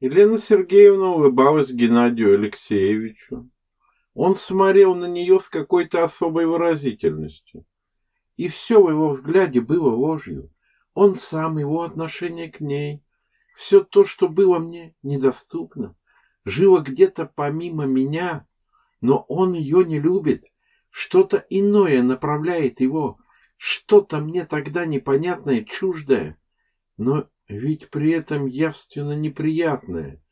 Елена Сергеевна улыбалась Геннадию Алексеевичу. Он смотрел на нее с какой-то особой выразительностью. И все в его взгляде было ложью. Он сам, его отношение к ней, все то, что было мне недоступно, жило где-то помимо меня, но он ее не любит. Что-то иное направляет его, что-то мне тогда непонятное, чуждое, но ведь при этом явственно неприятное.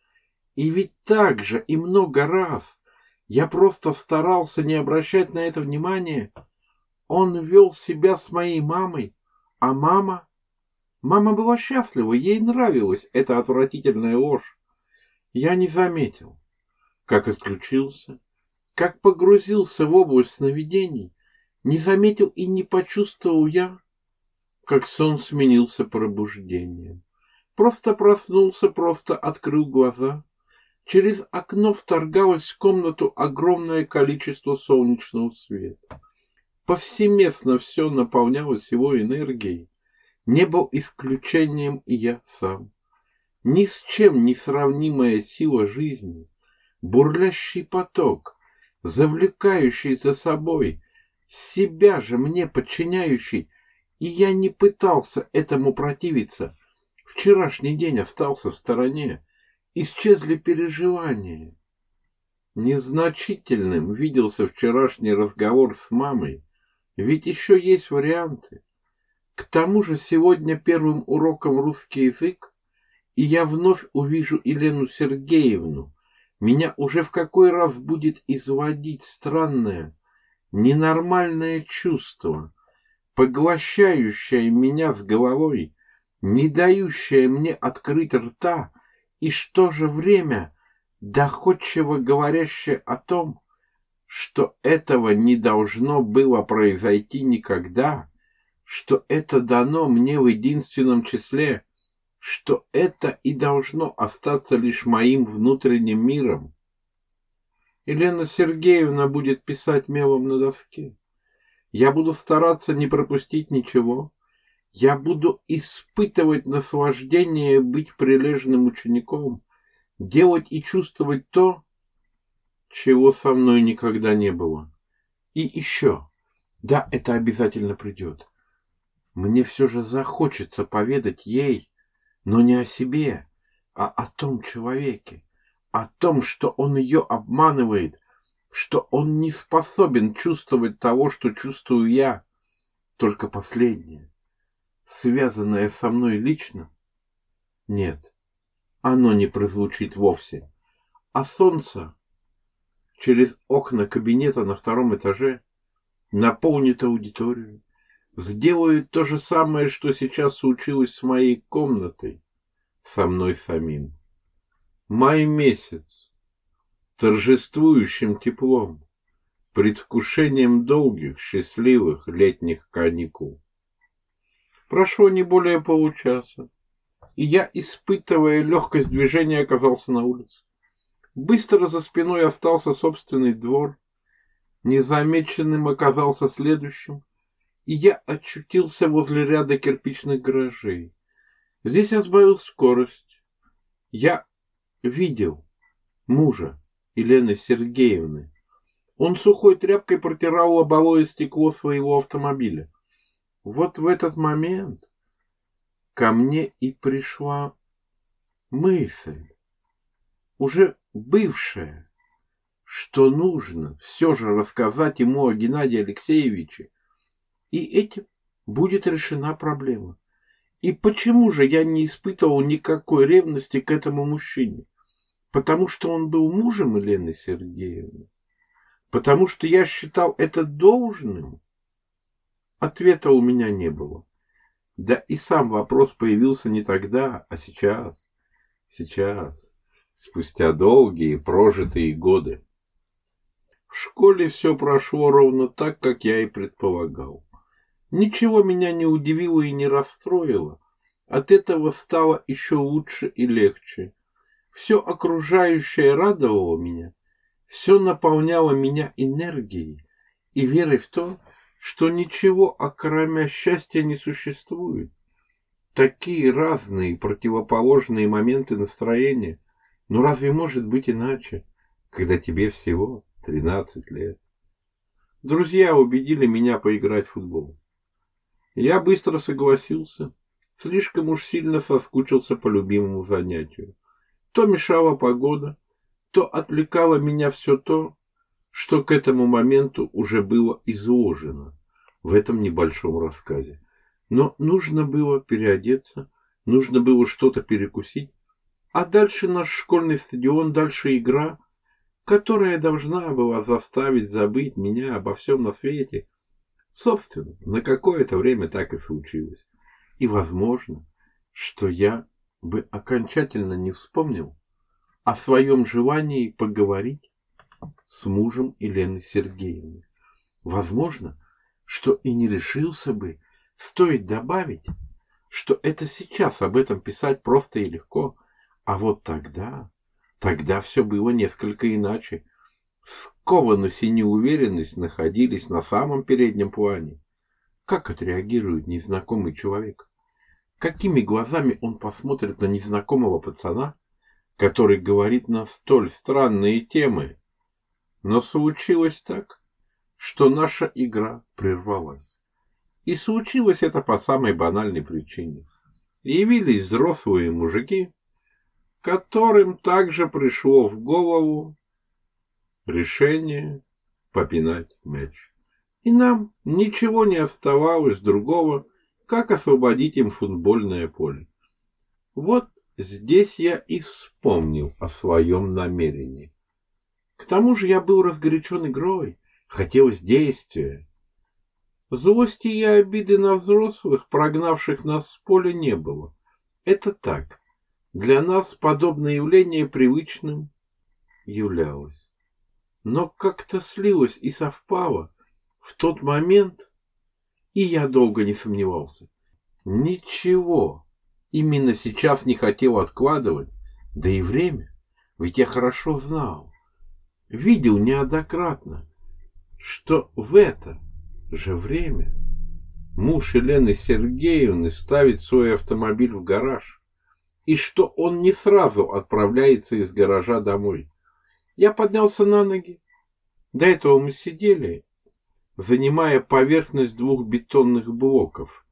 И ведь так же и много раз я просто старался не обращать на это внимания. Он вел себя с моей мамой, а мама... Мама была счастлива, ей нравилась эта отвратительная ложь. Я не заметил, как отключился, как погрузился в область сновидений, не заметил и не почувствовал я, как сон сменился пробуждением. Просто проснулся, просто открыл глаза. Через окно вторгалось в комнату огромное количество солнечного света. Повсеместно все наполнялось его энергией. Не был исключением и я сам. Ни с чем не сравнимая сила жизни, бурлящий поток, завлекающий за собой, себя же мне подчиняющий, и я не пытался этому противиться. Вчерашний день остался в стороне, исчезли переживания. Незначительным виделся вчерашний разговор с мамой, ведь еще есть варианты. К тому же сегодня первым уроком русский язык, и я вновь увижу Елену Сергеевну. Меня уже в какой раз будет изводить странное, ненормальное чувство, поглощающее меня с головой, не дающее мне открыть рта, и в то же время доходчиво говорящее о том, что этого не должно было произойти никогда, что это дано мне в единственном числе, что это и должно остаться лишь моим внутренним миром. Елена Сергеевна будет писать мелом на доске. Я буду стараться не пропустить ничего. Я буду испытывать наслаждение быть прилежным учеником, делать и чувствовать то, чего со мной никогда не было. И еще, да, это обязательно придет. Мне все же захочется поведать ей, но не о себе, а о том человеке, о том, что он ее обманывает, что он не способен чувствовать того, что чувствую я, только последнее, связанное со мной лично? Нет, оно не прозвучит вовсе. А солнце через окна кабинета на втором этаже наполнит аудиторию, сделают то же самое, что сейчас случилось с моей комнатой, со мной самим. Май месяц, торжествующим теплом, предвкушением долгих, счастливых летних каникул. Прошло не более получаса, и я, испытывая легкость движения, оказался на улице. Быстро за спиной остался собственный двор, незамеченным оказался следующим, и я очутился возле ряда кирпичных гаражей. Здесь я сбавил скорость. Я видел мужа Елены Сергеевны. Он сухой тряпкой протирал лобовое стекло своего автомобиля. Вот в этот момент ко мне и пришла мысль, уже бывшая, что нужно все же рассказать ему о Геннадии Алексеевиче, и этим будет решена проблема. И почему же я не испытывал никакой ревности к этому мужчине? Потому что он был мужем Елены Сергеевны? Потому что я считал это должным? Ответа у меня не было. Да и сам вопрос появился не тогда, а сейчас. Сейчас, спустя долгие прожитые годы. В школе все прошло ровно так, как я и предполагал. Ничего меня не удивило и не расстроило. От этого стало еще лучше и легче. Все окружающее радовало меня, все наполняло меня энергией и верой в то, что ничего, окромя счастья, не существует. Такие разные противоположные моменты настроения Ну разве может быть иначе, когда тебе всего 13 лет? Друзья убедили меня поиграть в футбол. Я быстро согласился, слишком уж сильно соскучился по любимому занятию. То мешала погода, то отвлекало меня все то, что к этому моменту уже было изложено в этом небольшом рассказе. Но нужно было переодеться, нужно было что-то перекусить, а дальше наш школьный стадион, дальше игра, которая должна была заставить забыть меня обо всем на свете. Собственно, на какое-то время так и случилось. И возможно, что я бы окончательно не вспомнил о своем желании поговорить с мужем Елены Сергеевны. Возможно, что и не решился бы, стоит добавить, что это сейчас об этом писать просто и легко, а вот тогда, тогда все было несколько иначе. Скованность и неуверенность находились на самом переднем плане. Как отреагирует незнакомый человек? Какими глазами он посмотрит на незнакомого пацана, который говорит на столь странные темы? Но случилось так, что наша игра прервалась. И случилось это по самой банальной причине. Явились взрослые мужики, которым также пришло в голову решение попинать мяч. И нам ничего не оставалось другого, как освободить им футбольное поле. Вот здесь я и вспомнил о своем намерении. К тому же я был разгорячен игрой, хотелось действия. Злости и обиды на взрослых, прогнавших нас с поля, не было. Это так. Для нас подобное явление привычным являлось. Но как-то слилось и совпало в тот момент, и я долго не сомневался. Ничего именно сейчас не хотел откладывать, да и время, ведь я хорошо знал, видел неоднократно, что в это же время муж Елены Сергеевны ставит свой автомобиль в гараж, и что он не сразу отправляется из гаража домой. Я поднялся на ноги. До этого мы сидели, занимая поверхность двух бетонных блоков,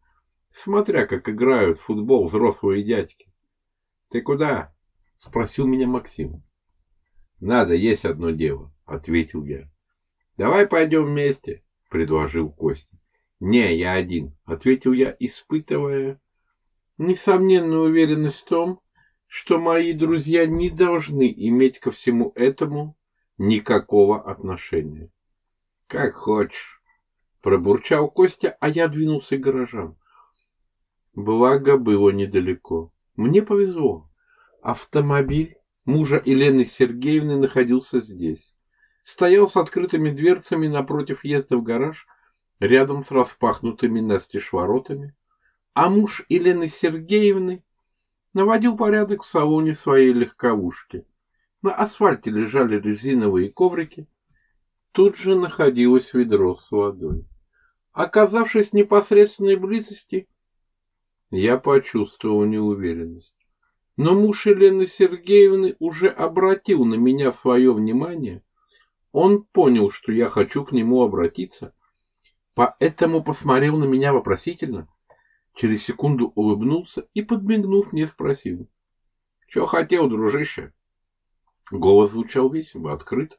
смотря как играют в футбол взрослые дядьки. — Ты куда? — спросил меня Максим. Надо, есть одно дело, ответил я. Давай пойдем вместе, предложил Костя. Не, я один, ответил я, испытывая несомненную уверенность в том, что мои друзья не должны иметь ко всему этому никакого отношения. Как хочешь, пробурчал Костя, а я двинулся к гаражам. Благо было недалеко. Мне повезло. Автомобиль мужа Елены Сергеевны находился здесь. Стоял с открытыми дверцами напротив въезда в гараж, рядом с распахнутыми настежь воротами, а муж Елены Сергеевны наводил порядок в салоне своей легковушки. На асфальте лежали резиновые коврики, тут же находилось ведро с водой. Оказавшись в непосредственной близости, я почувствовал неуверенность. Но муж Елены Сергеевны уже обратил на меня свое внимание. Он понял, что я хочу к нему обратиться, поэтому посмотрел на меня вопросительно. Через секунду улыбнулся и, подмигнув, мне спросил. — Че хотел, дружище? Голос звучал весело, открыт.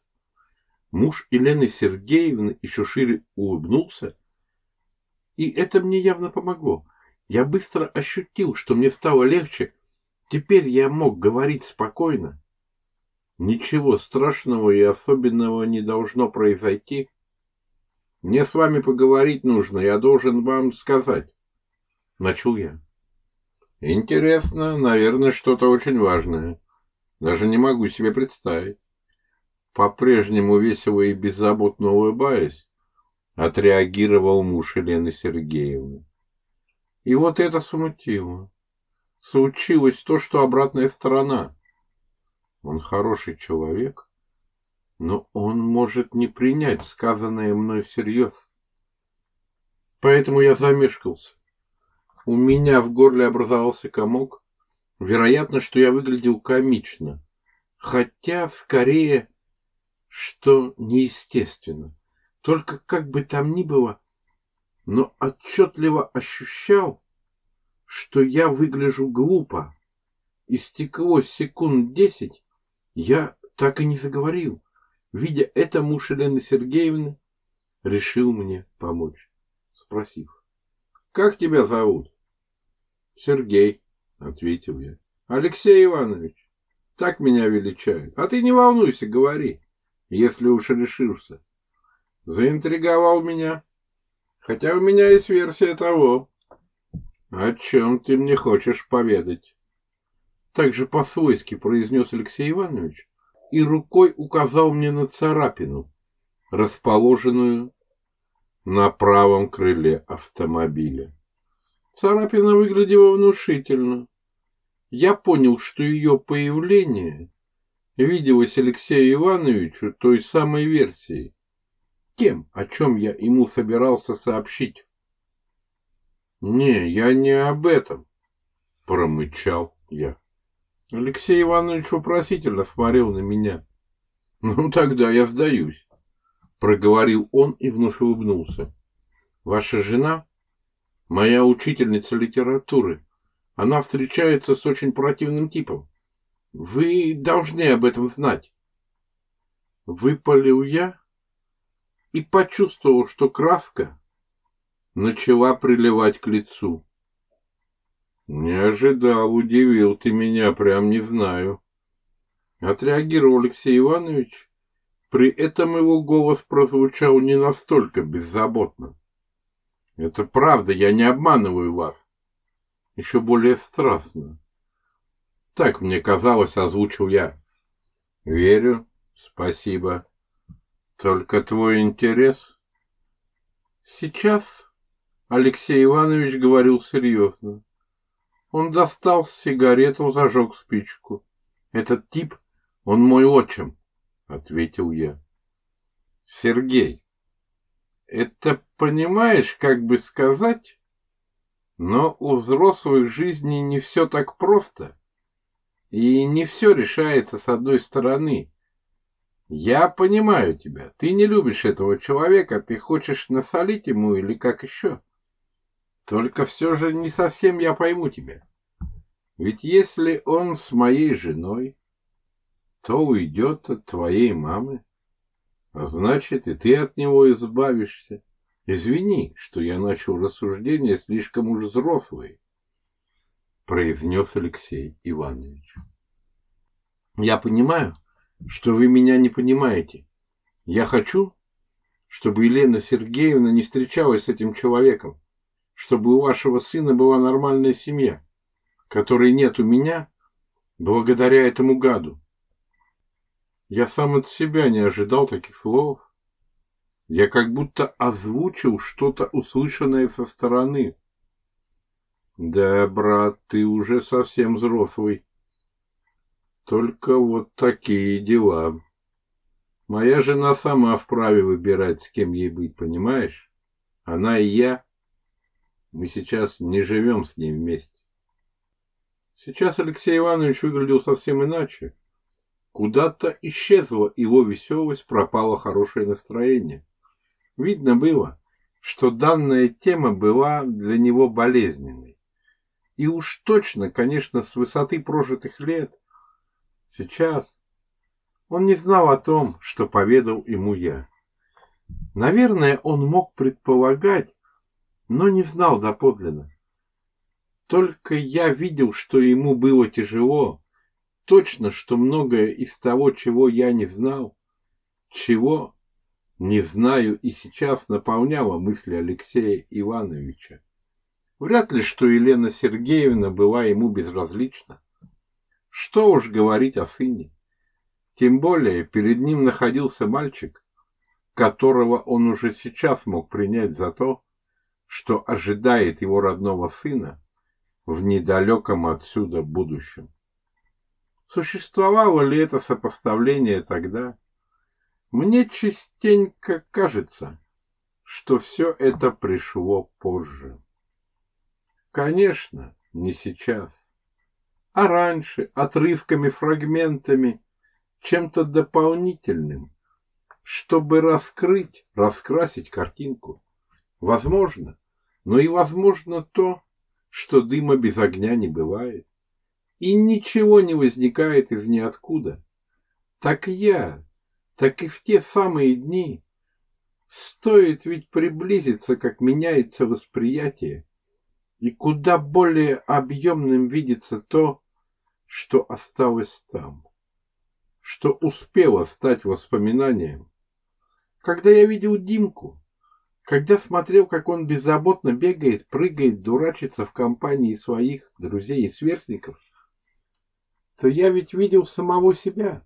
Муж Елены Сергеевны еще шире улыбнулся, и это мне явно помогло. Я быстро ощутил, что мне стало легче, Теперь я мог говорить спокойно. Ничего страшного и особенного не должно произойти. Мне с вами поговорить нужно, я должен вам сказать. Начал я. Интересно, наверное, что-то очень важное. Даже не могу себе представить. По-прежнему весело и беззаботно улыбаясь, отреагировал муж Елены Сергеевны. И вот это смутило случилось то, что обратная сторона. Он хороший человек, но он может не принять сказанное мной всерьез. Поэтому я замешкался. У меня в горле образовался комок. Вероятно, что я выглядел комично. Хотя, скорее, что неестественно. Только как бы там ни было, но отчетливо ощущал, что я выгляжу глупо. Истекло секунд десять, я так и не заговорил. Видя это, муж Елены Сергеевны решил мне помочь, спросив, «Как тебя зовут?» «Сергей», — ответил я. «Алексей Иванович, так меня величают. А ты не волнуйся, говори, если уж решился. Заинтриговал меня, хотя у меня есть версия того, о чем ты мне хочешь поведать». Так же по-свойски произнес Алексей Иванович и рукой указал мне на царапину, расположенную на правом крыле автомобиля. Царапина выглядела внушительно. Я понял, что ее появление виделось Алексею Ивановичу той самой версией, тем, о чем я ему собирался сообщить. «Не, я не об этом», — промычал я. Алексей Иванович вопросительно смотрел на меня. «Ну, тогда я сдаюсь», — проговорил он и вновь улыбнулся. «Ваша жена — моя учительница литературы. Она встречается с очень противным типом. Вы должны об этом знать». Выпалил я и почувствовал, что краска начала приливать к лицу. Не ожидал, удивил ты меня, прям не знаю. Отреагировал Алексей Иванович. При этом его голос прозвучал не настолько беззаботно. Это правда, я не обманываю вас. Еще более страстно. Так мне казалось, озвучил я. Верю, спасибо. Только твой интерес? Сейчас Алексей Иванович говорил серьезно. Он достал сигарету, зажег спичку. Этот тип, он мой отчим, ответил я. Сергей, это понимаешь, как бы сказать, но у взрослых жизни не все так просто. И не все решается с одной стороны. Я понимаю тебя. Ты не любишь этого человека, ты хочешь насолить ему или как еще. Только все же не совсем я пойму тебя. Ведь если он с моей женой, то уйдет от твоей мамы, а значит и ты от него избавишься. Извини, что я начал рассуждение слишком уж взрослые, произнес Алексей Иванович. Я понимаю, что вы меня не понимаете. Я хочу, чтобы Елена Сергеевна не встречалась с этим человеком чтобы у вашего сына была нормальная семья, которой нет у меня, благодаря этому гаду. Я сам от себя не ожидал таких слов. Я как будто озвучил что-то услышанное со стороны. Да, брат, ты уже совсем взрослый. Только вот такие дела. Моя жена сама вправе выбирать, с кем ей быть, понимаешь? Она и я мы сейчас не живем с ней вместе. Сейчас Алексей Иванович выглядел совсем иначе. Куда-то исчезла его веселость, пропало хорошее настроение. Видно было, что данная тема была для него болезненной. И уж точно, конечно, с высоты прожитых лет, сейчас он не знал о том, что поведал ему я. Наверное, он мог предполагать, но не знал доподлинно. Только я видел, что ему было тяжело, точно, что многое из того, чего я не знал, чего не знаю и сейчас наполняло мысли Алексея Ивановича. Вряд ли, что Елена Сергеевна была ему безразлична. Что уж говорить о сыне. Тем более перед ним находился мальчик, которого он уже сейчас мог принять за то, что ожидает его родного сына в недалеком отсюда будущем. Существовало ли это сопоставление тогда? Мне частенько кажется, что все это пришло позже. Конечно, не сейчас, а раньше, отрывками, фрагментами, чем-то дополнительным, чтобы раскрыть, раскрасить картинку. Возможно, но и возможно то, что дыма без огня не бывает, и ничего не возникает из ниоткуда. Так я, так и в те самые дни, стоит ведь приблизиться, как меняется восприятие, и куда более объемным видится то, что осталось там, что успело стать воспоминанием. Когда я видел Димку, когда смотрел, как он беззаботно бегает, прыгает, дурачится в компании своих друзей и сверстников, то я ведь видел самого себя.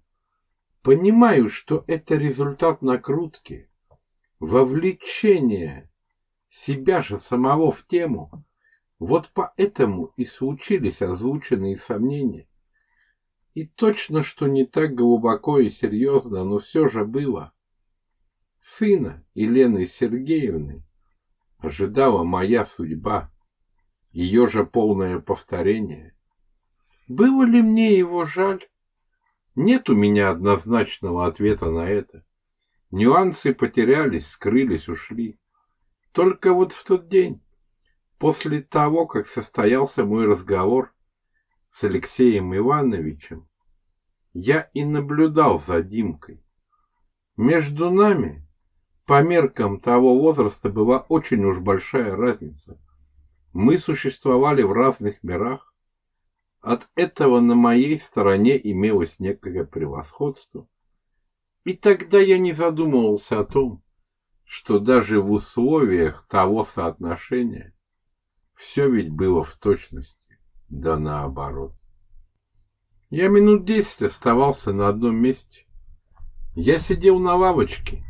Понимаю, что это результат накрутки, вовлечения себя же самого в тему. Вот поэтому и случились озвученные сомнения. И точно, что не так глубоко и серьезно, но все же было. Сына Елены Сергеевны ожидала моя судьба, ее же полное повторение. Было ли мне его жаль? Нет у меня однозначного ответа на это. Нюансы потерялись, скрылись, ушли. Только вот в тот день, после того, как состоялся мой разговор с Алексеем Ивановичем, я и наблюдал за Димкой. Между нами, по меркам того возраста, была очень уж большая разница. Мы существовали в разных мирах. От этого на моей стороне имелось некое превосходство. И тогда я не задумывался о том, что даже в условиях того соотношения все ведь было в точности, да наоборот. Я минут десять оставался на одном месте. Я сидел на лавочке,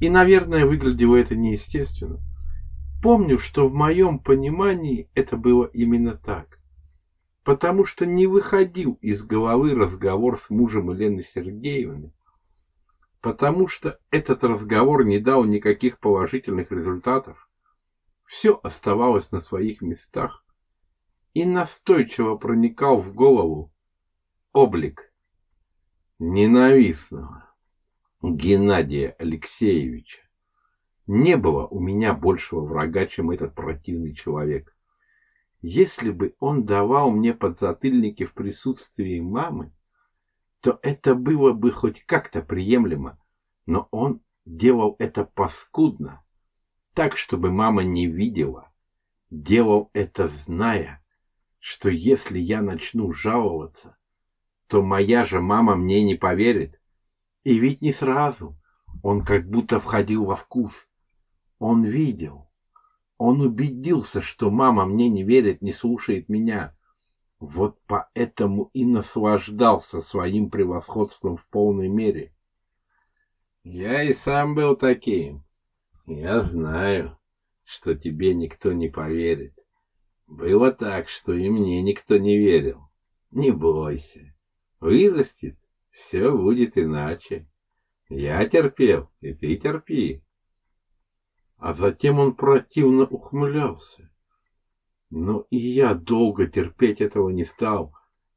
и, наверное, выглядело это неестественно. Помню, что в моем понимании это было именно так, потому что не выходил из головы разговор с мужем Елены Сергеевны, потому что этот разговор не дал никаких положительных результатов. Все оставалось на своих местах и настойчиво проникал в голову облик ненавистного Геннадия Алексеевича. Не было у меня большего врага, чем этот противный человек. Если бы он давал мне подзатыльники в присутствии мамы, то это было бы хоть как-то приемлемо, но он делал это паскудно, так, чтобы мама не видела, делал это зная, что если я начну жаловаться, то моя же мама мне не поверит. И ведь не сразу. Он как будто входил во вкус. Он видел. Он убедился, что мама мне не верит, не слушает меня. Вот поэтому и наслаждался своим превосходством в полной мере. Я и сам был таким. Я знаю, что тебе никто не поверит. Было так, что и мне никто не верил. Не бойся. Вырастет, все будет иначе. Я терпел, и ты терпи. А затем он противно ухмылялся. Но и я долго терпеть этого не стал.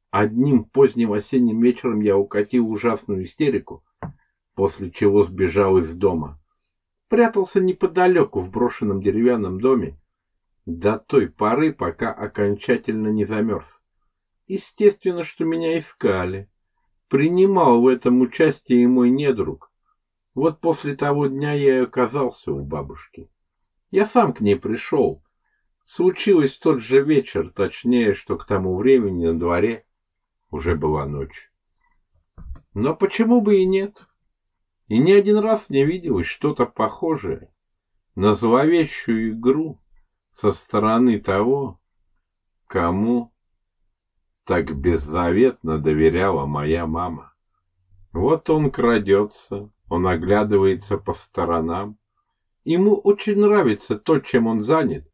Одним поздним осенним вечером я укатил ужасную истерику, после чего сбежал из дома. Прятался неподалеку в брошенном деревянном доме до той поры, пока окончательно не замерз. Естественно, что меня искали. Принимал в этом участие и мой недруг. Вот после того дня я и оказался у бабушки. Я сам к ней пришел. Случилось тот же вечер, точнее, что к тому времени на дворе уже была ночь. Но почему бы и нет? И не один раз мне виделось что-то похожее на зловещую игру со стороны того, кому так беззаветно доверяла моя мама. Вот он крадется, он оглядывается по сторонам. Ему очень нравится то, чем он занят.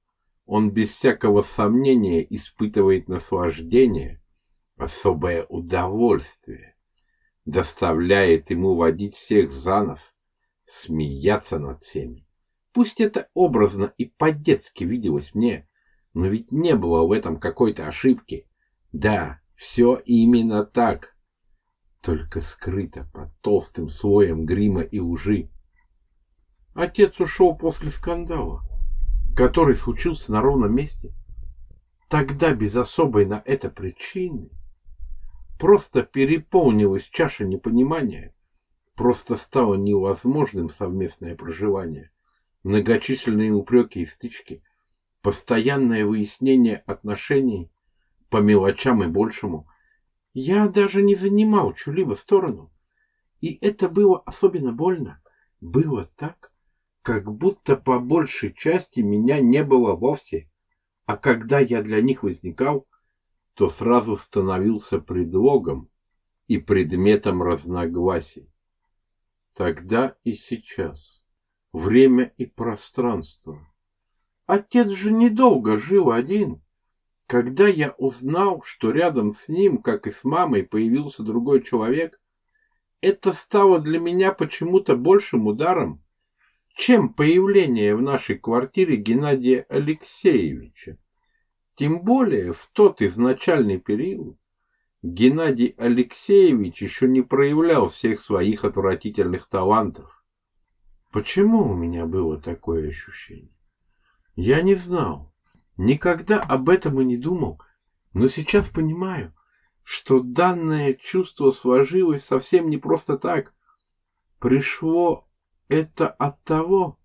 Он без всякого сомнения испытывает наслаждение, особое удовольствие. Доставляет ему водить всех за нос, смеяться над всеми. Пусть это образно и по-детски виделось мне, но ведь не было в этом какой-то ошибки. Да, все именно так. только скрыто под толстым слоем грима и лжи. Отец ушел после скандала, который случился на ровном месте. Тогда без особой на это причины просто переполнилась чаша непонимания, просто стало невозможным совместное проживание, многочисленные упреки и стычки, постоянное выяснение отношений по мелочам и большему. Я даже не занимал чью-либо сторону. И это было особенно больно. Было так, как будто по большей части меня не было вовсе. А когда я для них возникал, то сразу становился предлогом и предметом разногласий. Тогда и сейчас. Время и пространство. Отец же недолго жил один. Когда я узнал, что рядом с ним, как и с мамой, появился другой человек, это стало для меня почему-то большим ударом, чем появление в нашей квартире Геннадия Алексеевича. Тем более в тот изначальный период Геннадий Алексеевич еще не проявлял всех своих отвратительных талантов. Почему у меня было такое ощущение? Я не знал, никогда об этом и не думал, но сейчас понимаю, что данное чувство сложилось совсем не просто так. Пришло это от того,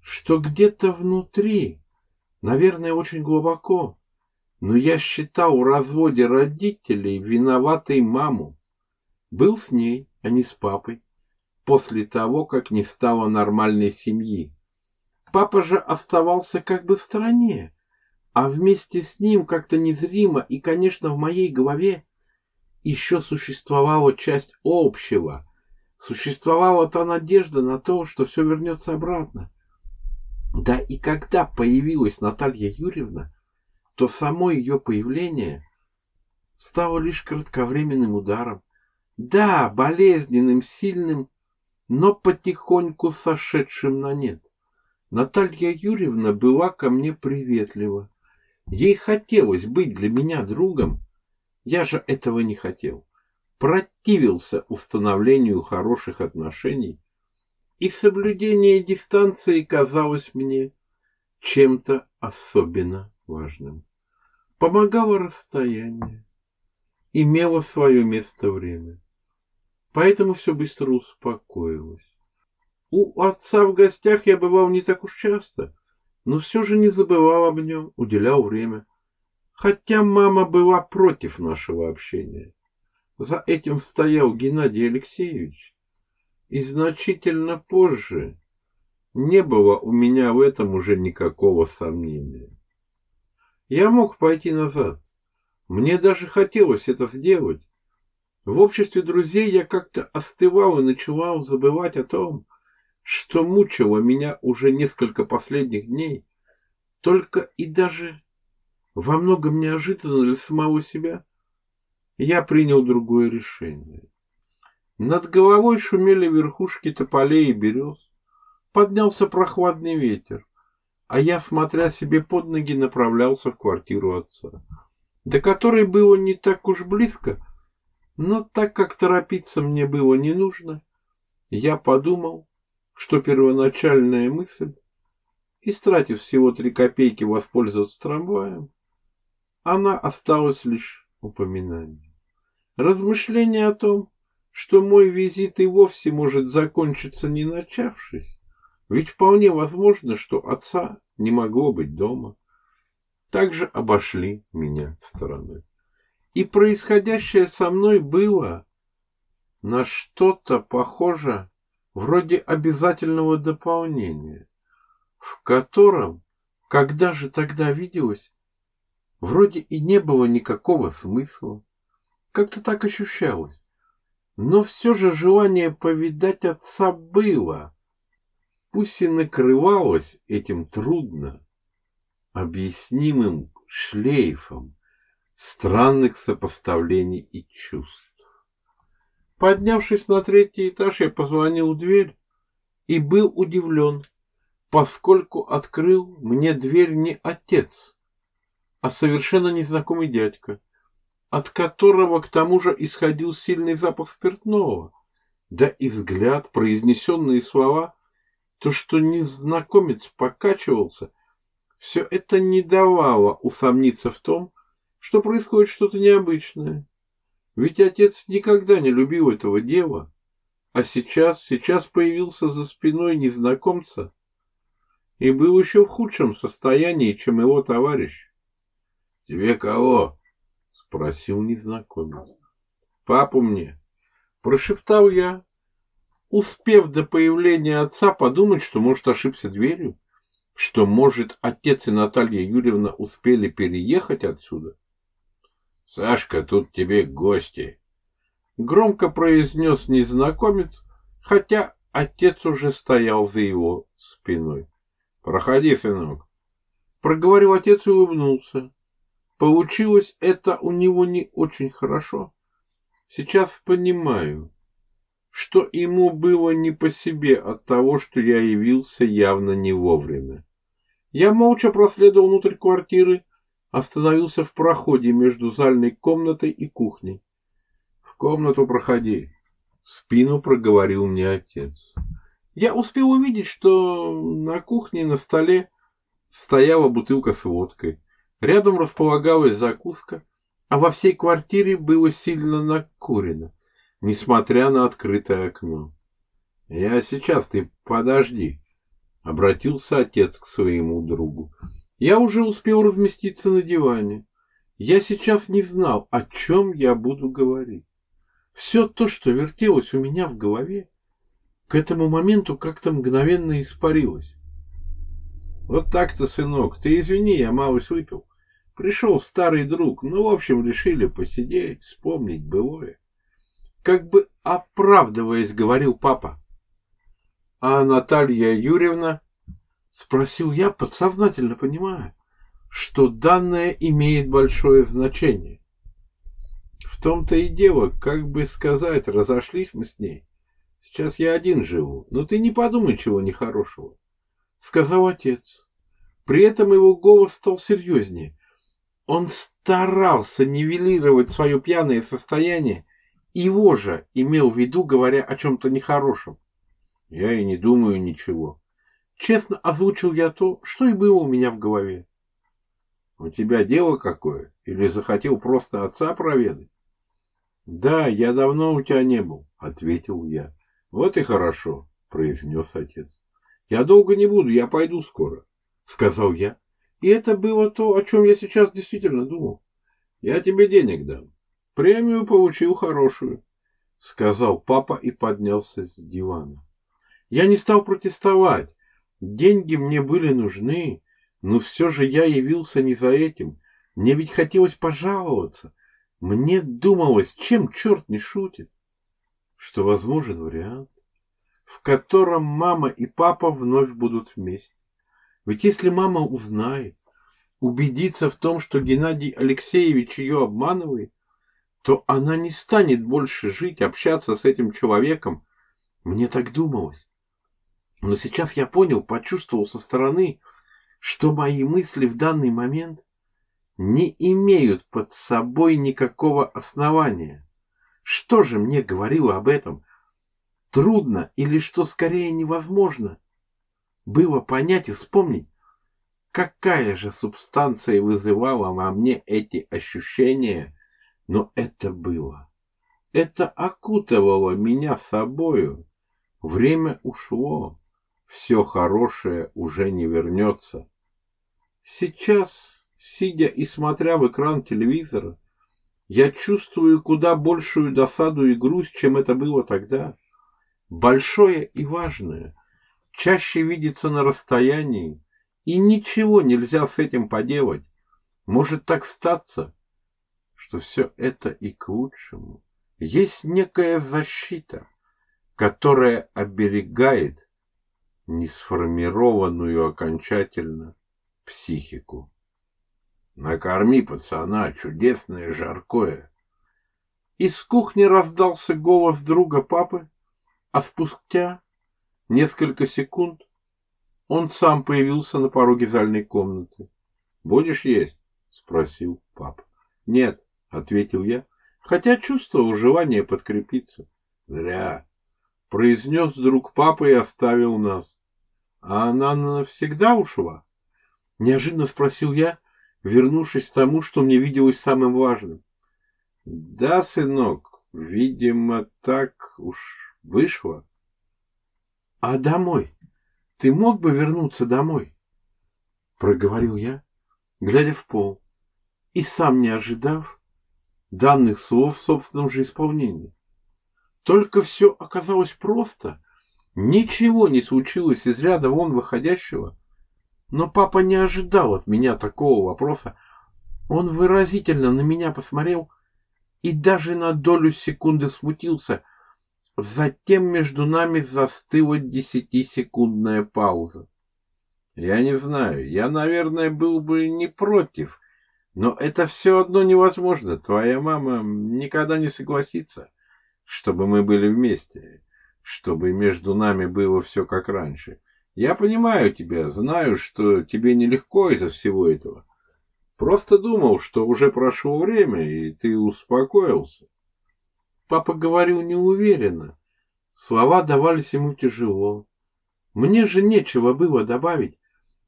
что где-то внутри Наверное, очень глубоко. Но я считал в разводе родителей виноватой маму. Был с ней, а не с папой, после того, как не стало нормальной семьи. Папа же оставался как бы в стороне, а вместе с ним как-то незримо и, конечно, в моей голове еще существовала часть общего. Существовала та надежда на то, что все вернется обратно. Да и когда появилась Наталья Юрьевна, то само ее появление стало лишь кратковременным ударом. Да, болезненным, сильным, но потихоньку сошедшим на нет. Наталья Юрьевна была ко мне приветлива. Ей хотелось быть для меня другом. Я же этого не хотел. Противился установлению хороших отношений и соблюдение дистанции казалось мне чем-то особенно важным. Помогало расстояние, имело свое место время. Поэтому все быстро успокоилось. У отца в гостях я бывал не так уж часто, но все же не забывал об нем, уделял время. Хотя мама была против нашего общения. За этим стоял Геннадий Алексеевич и значительно позже не было у меня в этом уже никакого сомнения. Я мог пойти назад. Мне даже хотелось это сделать. В обществе друзей я как-то остывал и начинал забывать о том, что мучило меня уже несколько последних дней, только и даже во многом неожиданно для самого себя, я принял другое решение. Над головой шумели верхушки тополей и берез. Поднялся прохладный ветер, а я, смотря себе под ноги, направлялся в квартиру отца, до которой было не так уж близко, но так как торопиться мне было не нужно, я подумал, что первоначальная мысль, истратив всего три копейки воспользоваться трамваем, она осталась лишь упоминанием. Размышление о том, что мой визит и вовсе может закончиться не начавшись, ведь вполне возможно, что отца не могло быть дома. Также обошли меня стороной. И происходящее со мной было на что-то похоже вроде обязательного дополнения, в котором, когда же тогда виделось, вроде и не было никакого смысла. Как-то так ощущалось. Но все же желание повидать отца было, пусть и накрывалось этим трудно объяснимым шлейфом странных сопоставлений и чувств. Поднявшись на третий этаж, я позвонил в дверь и был удивлен, поскольку открыл мне дверь не отец, а совершенно незнакомый дядька. от которого к тому же исходил сильный запах спиртного, да и взгляд, произнесенные слова, то, что незнакомец покачивался, все это не давало усомниться в том, что происходит что-то необычное. Ведь отец никогда не любил этого дела, а сейчас, сейчас появился за спиной незнакомца и был еще в худшем состоянии, чем его товарищ. — Тебе кого? — спросил незнакомец. — Папу мне. Прошептал я, успев до появления отца подумать, что, может, ошибся дверью, что, может, отец и Наталья Юрьевна успели переехать отсюда. — Сашка, тут тебе гости, — громко произнес незнакомец, хотя отец уже стоял за его спиной. — Проходи, сынок. Проговорил отец и улыбнулся. Получилось это у него не очень хорошо. Сейчас понимаю что ему было не по себе от того, что я явился явно не вовремя. Я молча проследовал внутрь квартиры, остановился в проходе между зальной комнатой и кухней. — В комнату проходи, — спину проговорил мне отец. Я успел увидеть, что на кухне на столе стояла бутылка с водкой. Рядом располагалась закуска, а во всей квартире было сильно накурено несмотря на открытое окно. — Я сейчас, ты подожди, — обратился отец к своему другу. Я уже успел разместиться на диване. Я сейчас не знал, о чем я буду говорить. Все то, что вертелось у меня в голове, к этому моменту как-то мгновенно испарилось. Вот так-то, сынок, ты извини, я малость выпил. Пришел старый друг, ну, в общем, решили посидеть, вспомнить былое как бы оправдываясь, говорил папа. А Наталья Юрьевна, спросил я, подсознательно понимая, что данное имеет большое значение. В том-то и дело, как бы сказать, разошлись мы с ней. Сейчас я один живу, но ты не подумай чего нехорошего, сказал отец. При этом его голос стал серьезнее. Он старался нивелировать свое пьяное состояние его же имел в виду, говоря о чем-то нехорошем. Я и не думаю ничего. Честно озвучил я то, что и было у меня в голове. У тебя дело какое? Или захотел просто отца проведать? Да, я давно у тебя не был, ответил я. Вот и хорошо, произнес отец. Я долго не буду, я пойду скоро, сказал я. И это было то, о чем я сейчас действительно думал. Я тебе денег дам. Премию получил хорошую, сказал папа и поднялся с дивана. Я не стал протестовать. Деньги мне были нужны, но все же я явился не за этим. Мне ведь хотелось пожаловаться. Мне думалось, чем черт не шутит, что возможен вариант, в котором мама и папа вновь будут вместе. Ведь если мама узнает, убедится в том, что Геннадий Алексеевич ее обманывает, то она не станет больше жить, общаться с этим человеком. Мне так думалось. Но сейчас я понял, почувствовал со стороны, что мои мысли в данный момент не имеют под собой никакого основания. Что же мне говорило об этом? Трудно или что скорее невозможно? Было понять и вспомнить, какая же субстанция вызывала во мне эти ощущения – но это было. Это окутывало меня собою. Время ушло. Все хорошее уже не вернется. Сейчас, сидя и смотря в экран телевизора, я чувствую куда большую досаду и грусть, чем это было тогда. Большое и важное чаще видится на расстоянии, и ничего нельзя с этим поделать. Может так статься, что все это и к лучшему. Есть некая защита, которая оберегает несформированную окончательно психику. Накорми пацана, чудесное жаркое. Из кухни раздался голос друга папы, а спустя несколько секунд он сам появился на пороге зальной комнаты. «Будешь есть?» — спросил папа. «Нет», — ответил я, хотя чувствовал желание подкрепиться. Зря. Произнес друг папа и оставил нас. А она навсегда ушла? Неожиданно спросил я, вернувшись к тому, что мне виделось самым важным. Да, сынок, видимо, так уж вышло. А домой? Ты мог бы вернуться домой? Проговорил я, глядя в пол, и сам не ожидав данных слов в собственном же исполнении. Только все оказалось просто. Ничего не случилось из ряда вон выходящего. Но папа не ожидал от меня такого вопроса. Он выразительно на меня посмотрел и даже на долю секунды смутился. Затем между нами застыла десятисекундная пауза. Я не знаю, я, наверное, был бы не против, но это все одно невозможно. Твоя мама никогда не согласится чтобы мы были вместе, чтобы между нами было все как раньше. Я понимаю тебя, знаю, что тебе нелегко из-за всего этого. Просто думал, что уже прошло время, и ты успокоился. Папа говорил неуверенно. Слова давались ему тяжело. Мне же нечего было добавить.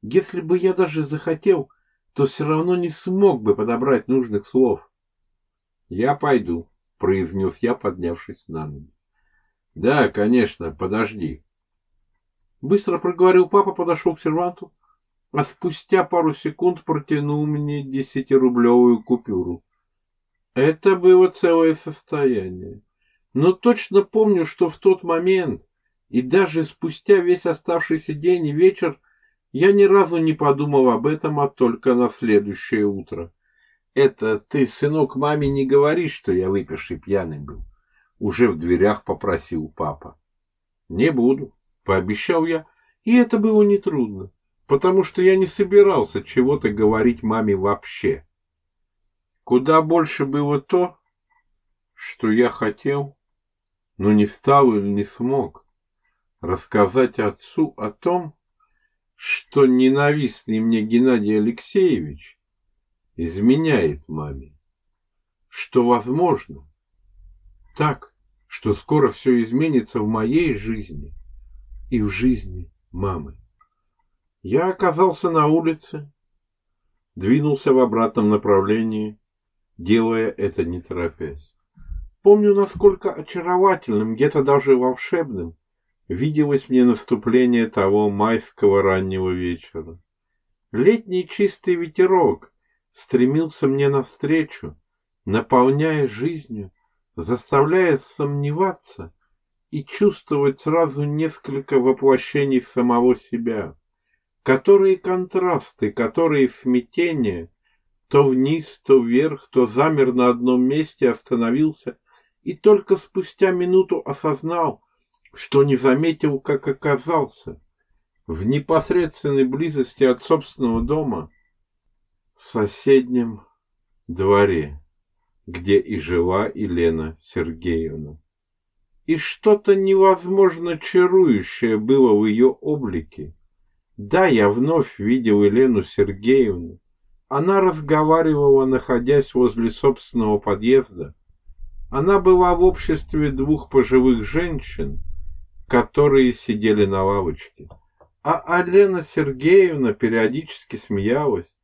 Если бы я даже захотел, то все равно не смог бы подобрать нужных слов. Я пойду произнес я, поднявшись на ноги. Да, конечно, подожди. Быстро проговорил папа, подошел к серванту, а спустя пару секунд протянул мне десятирублевую купюру. Это было целое состояние. Но точно помню, что в тот момент и даже спустя весь оставшийся день и вечер я ни разу не подумал об этом, а только на следующее утро. Это ты, сынок, маме не говори, что я выпивший пьяный был. Уже в дверях попросил папа. Не буду, пообещал я, и это было нетрудно, потому что я не собирался чего-то говорить маме вообще. Куда больше было то, что я хотел, но не стал или не смог рассказать отцу о том, что ненавистный мне Геннадий Алексеевич изменяет маме. Что возможно так, что скоро все изменится в моей жизни и в жизни мамы. Я оказался на улице, двинулся в обратном направлении, делая это не торопясь. Помню, насколько очаровательным, где-то даже волшебным, виделось мне наступление того майского раннего вечера. Летний чистый ветерок стремился мне навстречу, наполняя жизнью, заставляя сомневаться и чувствовать сразу несколько воплощений самого себя. Которые контрасты, которые смятения, то вниз, то вверх, то замер на одном месте, остановился и только спустя минуту осознал, что не заметил, как оказался в непосредственной близости от собственного дома, в соседнем дворе, где и жила Елена Сергеевна. И что-то невозможно чарующее было в ее облике. Да, я вновь видел Елену Сергеевну. Она разговаривала, находясь возле собственного подъезда. Она была в обществе двух пожилых женщин, которые сидели на лавочке. А Елена Сергеевна периодически смеялась,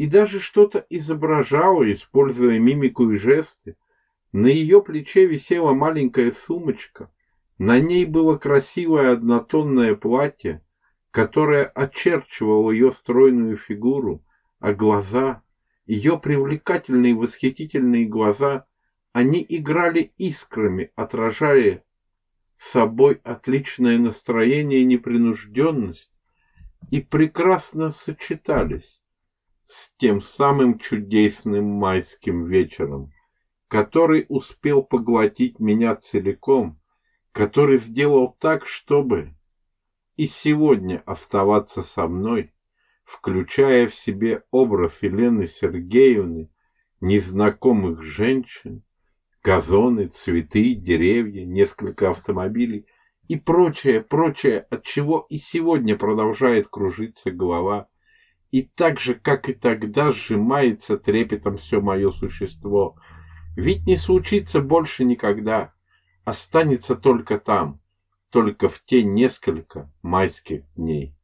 и даже что-то изображала, используя мимику и жесты. На ее плече висела маленькая сумочка. На ней было красивое однотонное платье, которое очерчивало ее стройную фигуру, а глаза, ее привлекательные восхитительные глаза, они играли искрами, отражая собой отличное настроение и непринужденность, и прекрасно сочетались с тем самым чудесным майским вечером, который успел поглотить меня целиком, который сделал так, чтобы и сегодня оставаться со мной, включая в себе образ Елены Сергеевны, незнакомых женщин, газоны, цветы, деревья, несколько автомобилей и прочее, прочее, от чего и сегодня продолжает кружиться голова и так же, как и тогда, сжимается трепетом все мое существо. Ведь не случится больше никогда, останется только там, только в те несколько майских дней.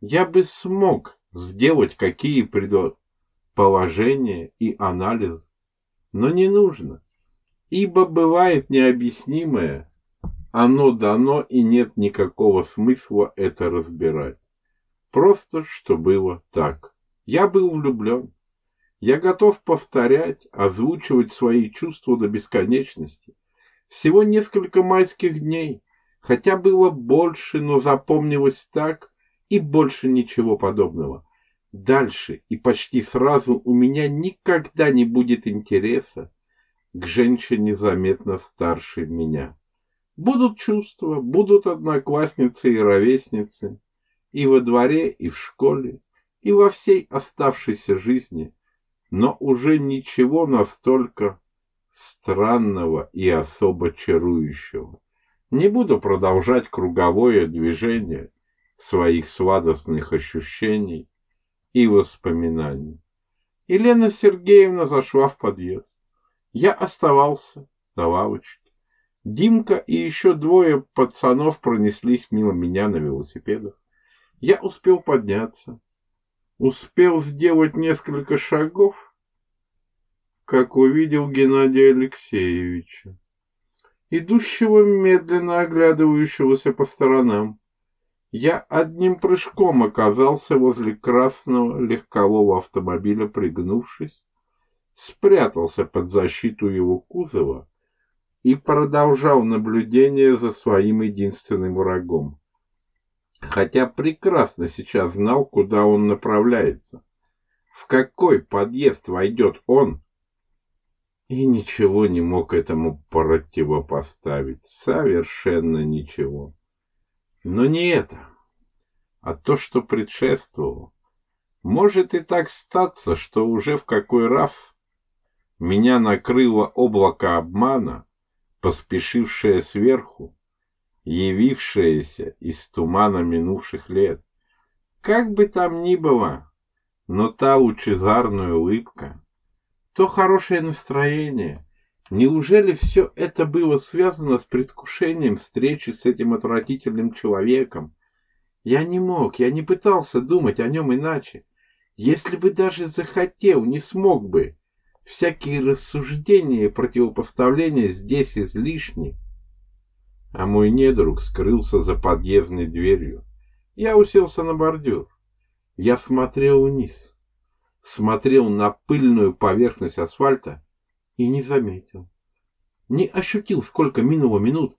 Я бы смог сделать какие предположения и анализ, но не нужно, ибо бывает необъяснимое, оно дано и нет никакого смысла это разбирать. Просто, что было так. Я был влюблен. Я готов повторять, озвучивать свои чувства до бесконечности. Всего несколько майских дней, хотя было больше, но запомнилось так, и больше ничего подобного. Дальше и почти сразу у меня никогда не будет интереса к женщине заметно старше меня. Будут чувства, будут одноклассницы и ровесницы, и во дворе, и в школе, и во всей оставшейся жизни, но уже ничего настолько странного и особо чарующего. Не буду продолжать круговое движение своих сладостных ощущений и воспоминаний. Елена Сергеевна зашла в подъезд. Я оставался на лавочке. Димка и еще двое пацанов пронеслись мимо меня на велосипедах. Я успел подняться. Успел сделать несколько шагов, как увидел Геннадия Алексеевича, идущего медленно оглядывающегося по сторонам. Я одним прыжком оказался возле красного легкового автомобиля, пригнувшись, спрятался под защиту его кузова и продолжал наблюдение за своим единственным врагом хотя прекрасно сейчас знал, куда он направляется, в какой подъезд войдет он, и ничего не мог этому противопоставить, совершенно ничего. Но не это, а то, что предшествовало. Может и так статься, что уже в какой раз меня накрыло облако обмана, поспешившее сверху, явившаяся из тумана минувших лет. Как бы там ни было, но та лучезарная улыбка, то хорошее настроение, неужели все это было связано с предвкушением встречи с этим отвратительным человеком? Я не мог, я не пытался думать о нем иначе. Если бы даже захотел, не смог бы. Всякие рассуждения и противопоставления здесь излишни а мой недруг скрылся за подъездной дверью. Я уселся на бордюр. Я смотрел вниз, смотрел на пыльную поверхность асфальта и не заметил. Не ощутил, сколько минуло минут,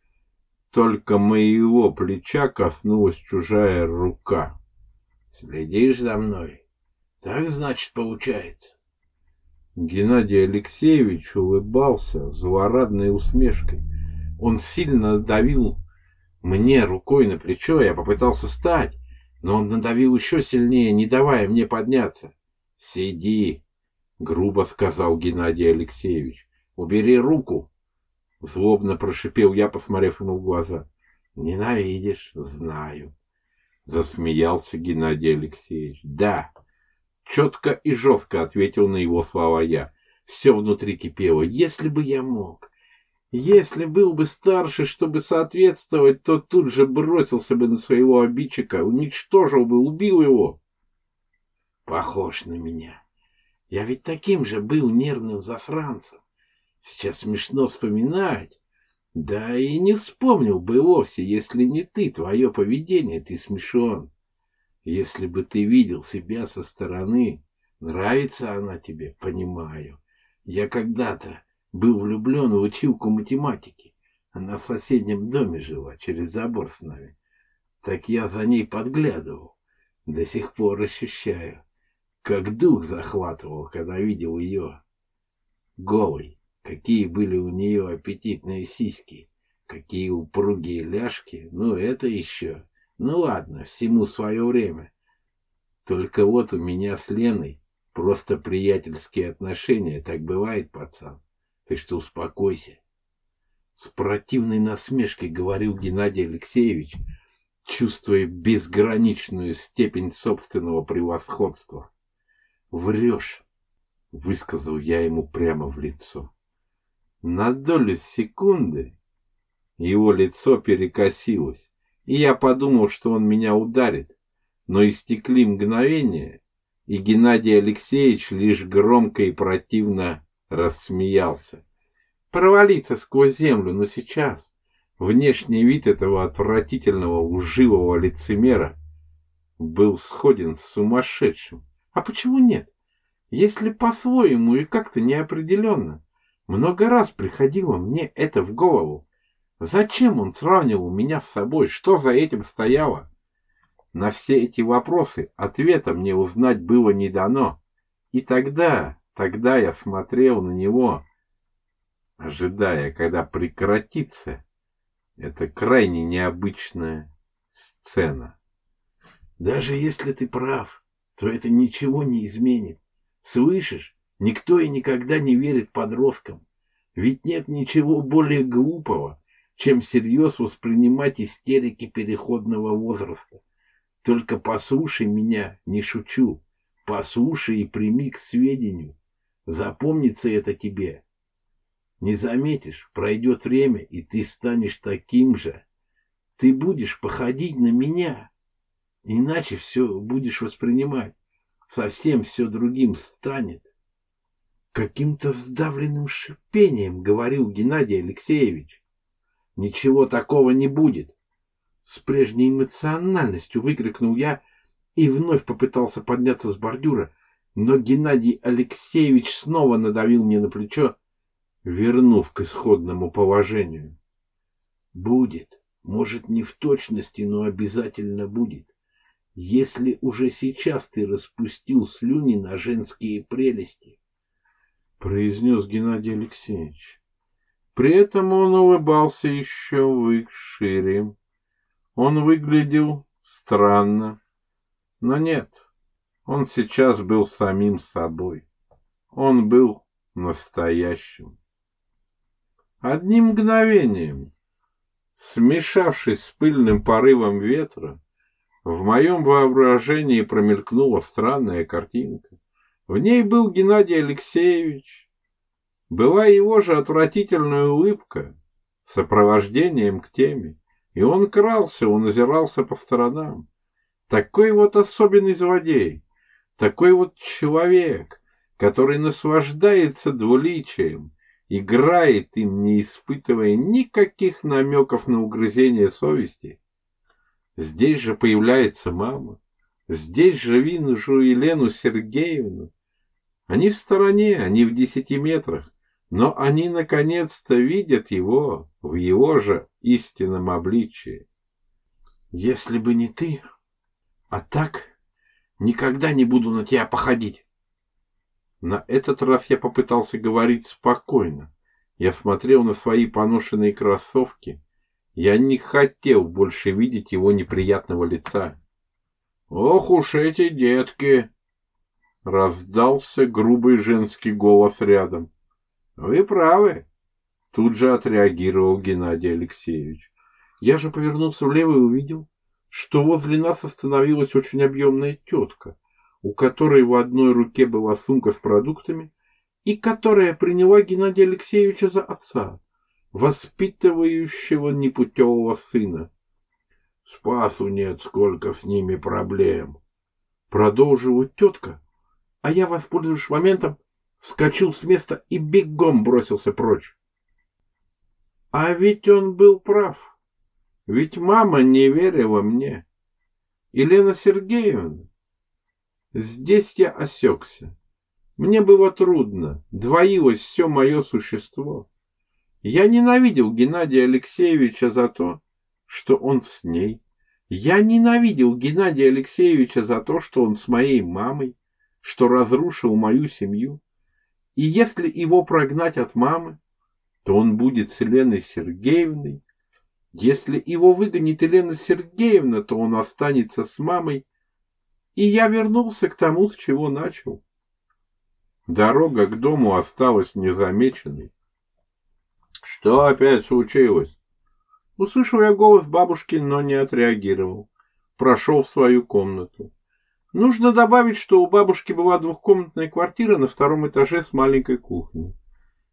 только моего плеча коснулась чужая рука. Следишь за мной? Так, значит, получается. Геннадий Алексеевич улыбался злорадной усмешкой. Он сильно давил мне рукой на плечо, я попытался встать, но он надавил еще сильнее, не давая мне подняться. «Сиди», — грубо сказал Геннадий Алексеевич. «Убери руку», — злобно прошипел я, посмотрев ему в глаза. «Ненавидишь, знаю», — засмеялся Геннадий Алексеевич. «Да», — четко и жестко ответил на его слова я. Все внутри кипело. «Если бы я мог». Если был бы старше, чтобы соответствовать, то тут же бросился бы на своего обидчика, уничтожил бы, убил его. Похож на меня. Я ведь таким же был нервным засранцем. Сейчас смешно вспоминать. Да и не вспомнил бы вовсе, если не ты, твое поведение, ты смешон. Если бы ты видел себя со стороны, нравится она тебе, понимаю. Я когда-то был влюблен в училку математики. Она в соседнем доме жила, через забор с нами. Так я за ней подглядывал. До сих пор ощущаю, как дух захватывал, когда видел ее голой. Какие были у нее аппетитные сиськи, какие упругие ляжки. Ну, это еще. Ну ладно, всему свое время. Только вот у меня с Леной просто приятельские отношения. Так бывает, пацан. Ты что, успокойся. С противной насмешкой говорил Геннадий Алексеевич, чувствуя безграничную степень собственного превосходства. Врешь. — высказал я ему прямо в лицо. На долю секунды его лицо перекосилось, и я подумал, что он меня ударит, но истекли мгновения, и Геннадий Алексеевич лишь громко и противно рассмеялся. Провалиться сквозь землю, но сейчас внешний вид этого отвратительного лживого лицемера был сходен с сумасшедшим. А почему нет? Если по-своему и как-то неопределенно. Много раз приходило мне это в голову. Зачем он сравнивал меня с собой? Что за этим стояло? На все эти вопросы ответа мне узнать было не дано. И тогда, тогда я смотрел на него, ожидая, когда прекратится эта крайне необычная сцена. Даже если ты прав, то это ничего не изменит. Слышишь, никто и никогда не верит подросткам. Ведь нет ничего более глупого, чем всерьез воспринимать истерики переходного возраста. Только послушай меня, не шучу. Послушай и прими к сведению. Запомнится это тебе. Не заметишь, пройдет время, и ты станешь таким же. Ты будешь походить на меня. Иначе все будешь воспринимать. Совсем все другим станет. Каким-то сдавленным шипением говорил Геннадий Алексеевич. Ничего такого не будет. С прежней эмоциональностью выкрикнул я и вновь попытался подняться с бордюра, но Геннадий Алексеевич снова надавил мне на плечо, вернув к исходному положению. Будет. Может, не в точности, но обязательно будет. Если уже сейчас ты распустил слюни на женские прелести, — произнес Геннадий Алексеевич. При этом он улыбался еще шире. Он выглядел странно. Но нет, он сейчас был самим собой. Он был настоящим. Одним мгновением, смешавшись с пыльным порывом ветра, в моем воображении промелькнула странная картинка. В ней был Геннадий Алексеевич, была его же отвратительная улыбка, сопровождением к теме, и он крался, он озирался по сторонам. Такой вот особенный злодей, такой вот человек, который наслаждается двуличием, играет им, не испытывая никаких намеков на угрызение совести. Здесь же появляется мама, здесь же вижу Елену Сергеевну. Они в стороне, они в десяти метрах, но они наконец-то видят его в его же истинном обличии. Если бы не ты, а так никогда не буду на тебя походить. На этот раз я попытался говорить спокойно. Я смотрел на свои поношенные кроссовки. Я не хотел больше видеть его неприятного лица. «Ох уж эти детки!» Раздался грубый женский голос рядом. Вы правы. Тут же отреагировал Геннадий Алексеевич. Я же повернулся влево и увидел, что возле нас остановилась очень объемная тетка, у которой в одной руке была сумка с продуктами, и которая приняла Геннадия Алексеевича за отца, воспитывающего непутевого сына. Спасу нет, сколько с ними проблем. Продолжила тетка, а я, воспользовавшись моментом, вскочил с места и бегом бросился прочь. А ведь он был прав. Ведь мама не верила мне. Елена Сергеевна. Здесь я осекся. Мне было трудно, двоилось все мое существо. Я ненавидел Геннадия Алексеевича за то, что он с ней. Я ненавидел Геннадия Алексеевича за то, что он с моей мамой, что разрушил мою семью. И если его прогнать от мамы, то он будет с Еленой Сергеевной. Если его выгонит Елена Сергеевна, то он останется с мамой. И я вернулся к тому, с чего начал. Дорога к дому осталась незамеченной. Что опять случилось? Услышал я голос бабушки, но не отреагировал. Прошел в свою комнату. Нужно добавить, что у бабушки была двухкомнатная квартира на втором этаже с маленькой кухней.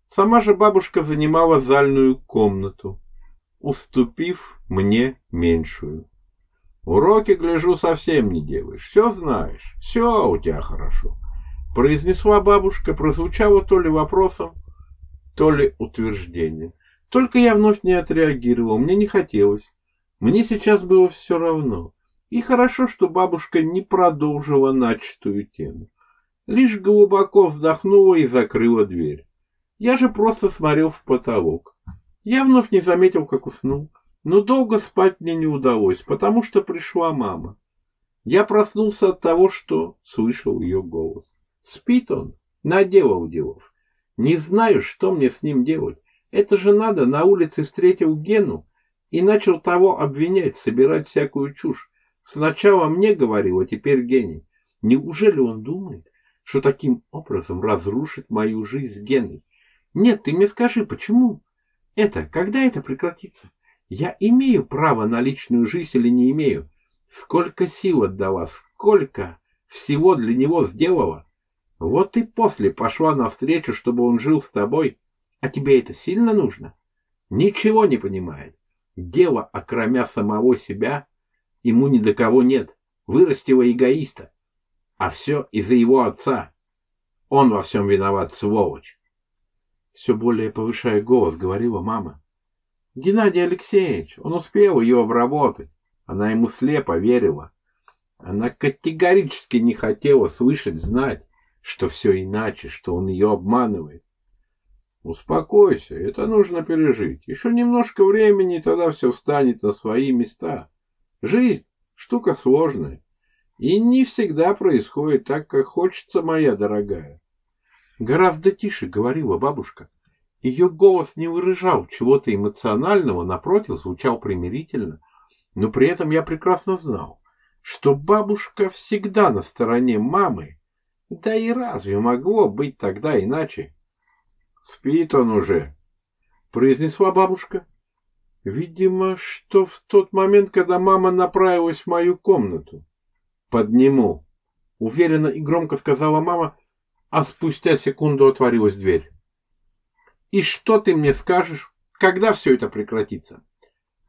Сама же бабушка занимала зальную комнату, уступив мне меньшую. Уроки, гляжу, совсем не делаешь. Все знаешь. Все у тебя хорошо. Произнесла бабушка, прозвучало то ли вопросом, то ли утверждением. Только я вновь не отреагировал. Мне не хотелось. Мне сейчас было все равно. И хорошо, что бабушка не продолжила начатую тему. Лишь глубоко вздохнула и закрыла дверь. Я же просто смотрел в потолок. Я вновь не заметил, как уснул. Но долго спать мне не удалось, потому что пришла мама. Я проснулся от того, что слышал ее голос. Спит он, наделал делов. Не знаю, что мне с ним делать. Это же надо, на улице встретил Гену и начал того обвинять, собирать всякую чушь. Сначала мне говорил, а теперь Гене. Неужели он думает, что таким образом разрушит мою жизнь с Геной? Нет, ты мне скажи, почему? Это, когда это прекратится? Я имею право на личную жизнь или не имею? Сколько сил отдала, сколько всего для него сделала? Вот и после пошла навстречу, чтобы он жил с тобой. А тебе это сильно нужно? Ничего не понимает. Дело, окромя самого себя, ему ни до кого нет. Вырастила эгоиста. А все из-за его отца. Он во всем виноват, сволочь. Все более повышая голос, говорила мама. Геннадий Алексеевич, он успел ее обработать. Она ему слепо верила. Она категорически не хотела слышать, знать, что все иначе, что он ее обманывает. Успокойся, это нужно пережить. Еще немножко времени, и тогда все встанет на свои места. Жизнь — штука сложная. И не всегда происходит так, как хочется, моя дорогая. Гораздо тише говорила бабушка. Ее голос не выражал чего-то эмоционального, напротив, звучал примирительно. Но при этом я прекрасно знал, что бабушка всегда на стороне мамы. Да и разве могло быть тогда иначе? Спит он уже, произнесла бабушка. Видимо, что в тот момент, когда мама направилась в мою комнату. Подниму, уверенно и громко сказала мама, а спустя секунду отворилась дверь. И что ты мне скажешь, когда все это прекратится?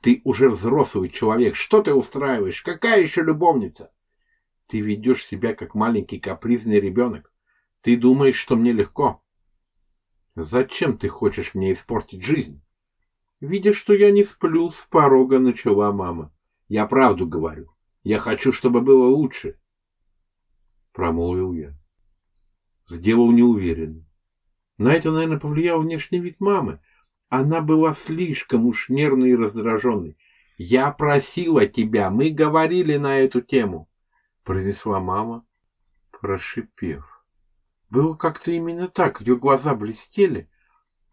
Ты уже взрослый человек, что ты устраиваешь? Какая еще любовница? Ты ведешь себя как маленький капризный ребенок. Ты думаешь, что мне легко. Зачем ты хочешь мне испортить жизнь? Видя, что я не сплю, с порога начала мама. Я правду говорю. Я хочу, чтобы было лучше. Промолвил я. Сделал неуверенно. На это, наверное, повлиял внешний вид мамы. Она была слишком уж нервной и раздраженной. «Я просила тебя, мы говорили на эту тему», — произнесла мама, прошипев. Было как-то именно так. Ее глаза блестели,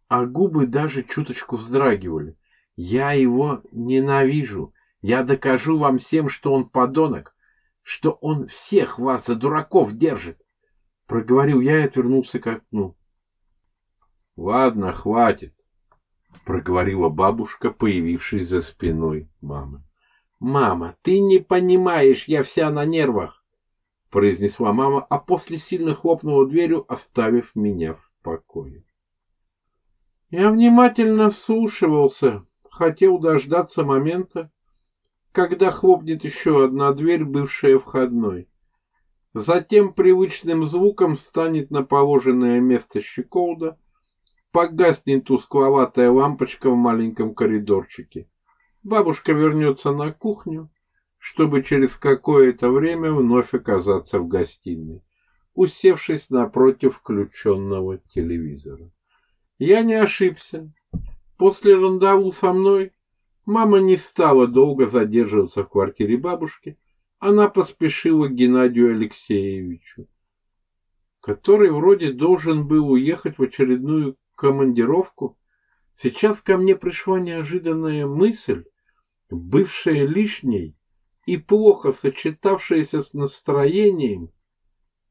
а губы даже чуточку вздрагивали. Я его ненавижу. Я докажу вам всем, что он подонок, что он всех вас за дураков держит. Проговорил я и отвернулся к окну. Ладно, хватит, проговорила бабушка, появившись за спиной мамы. Мама, ты не понимаешь, я вся на нервах произнесла мама, а после сильно хлопнула дверью, оставив меня в покое. Я внимательно вслушивался, хотел дождаться момента, когда хлопнет еще одна дверь, бывшая входной. Затем привычным звуком станет на положенное место щеколда, погаснет тускловатая лампочка в маленьком коридорчике. Бабушка вернется на кухню, чтобы через какое-то время вновь оказаться в гостиной, усевшись напротив включенного телевизора. Я не ошибся. После рандеву со мной мама не стала долго задерживаться в квартире бабушки. Она поспешила Геннадию Алексеевичу, который вроде должен был уехать в очередную командировку. Сейчас ко мне пришла неожиданная мысль, бывшая лишней, и плохо сочетавшееся с настроением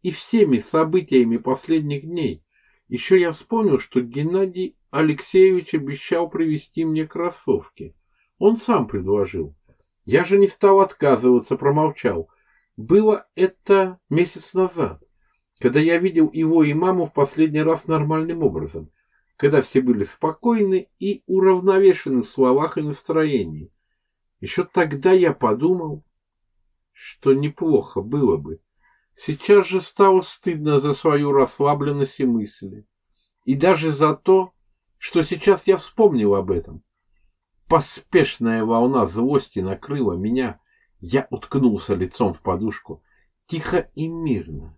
и всеми событиями последних дней. Еще я вспомнил, что Геннадий Алексеевич обещал привезти мне кроссовки. Он сам предложил. Я же не стал отказываться, промолчал. Было это месяц назад, когда я видел его и маму в последний раз нормальным образом, когда все были спокойны и уравновешены в словах и настроении. Еще тогда я подумал, что неплохо было бы. Сейчас же стало стыдно за свою расслабленность и мысли. И даже за то, что сейчас я вспомнил об этом. Поспешная волна злости накрыла меня. Я уткнулся лицом в подушку, тихо и мирно,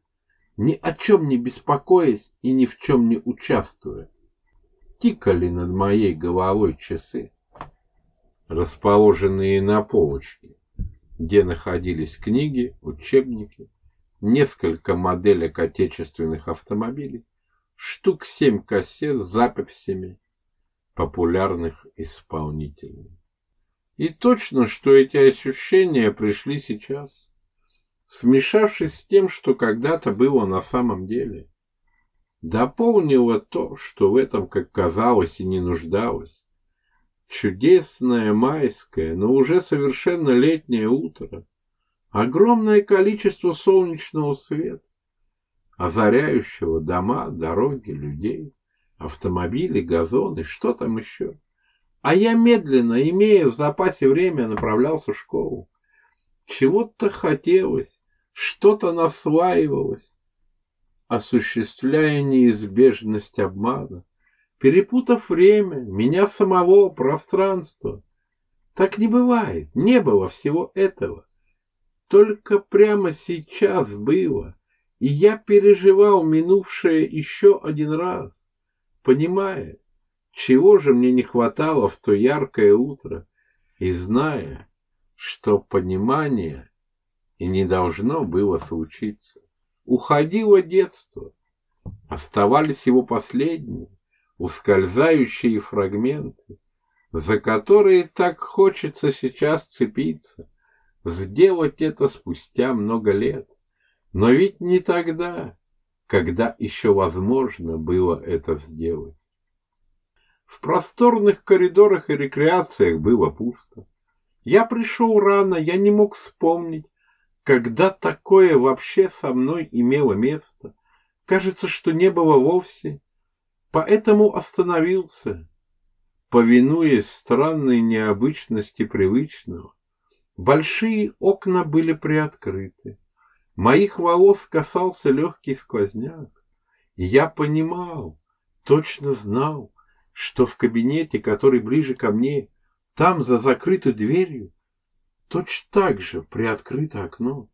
ни о чем не беспокоясь и ни в чем не участвуя. Тикали над моей головой часы, расположенные на полочке, где находились книги, учебники, несколько моделек отечественных автомобилей, штук семь кассет с записями популярных исполнителей. И точно, что эти ощущения пришли сейчас, смешавшись с тем, что когда-то было на самом деле. Дополнило то, что в этом, как казалось, и не нуждалось. Чудесное майское, но уже совершенно летнее утро. Огромное количество солнечного света, озаряющего дома, дороги, людей, автомобили, газоны, что там еще. А я медленно, имея в запасе время, направлялся в школу. Чего-то хотелось, что-то наслаивалось, осуществляя неизбежность обмана, перепутав время, меня самого, пространство. Так не бывает, не было всего этого. Только прямо сейчас было, и я переживал минувшее еще один раз, понимая, чего же мне не хватало в то яркое утро, и зная, что понимание и не должно было случиться. Уходило детство, оставались его последние, ускользающие фрагменты, за которые так хочется сейчас цепиться, сделать это спустя много лет. Но ведь не тогда, когда еще возможно было это сделать. В просторных коридорах и рекреациях было пусто. Я пришел рано, я не мог вспомнить, когда такое вообще со мной имело место. Кажется, что не было вовсе. Поэтому остановился, повинуясь странной необычности привычного. Большие окна были приоткрыты. Моих волос касался легкий сквозняк. Я понимал, точно знал, что в кабинете, который ближе ко мне, там, за закрытой дверью, точно так же приоткрыто окно.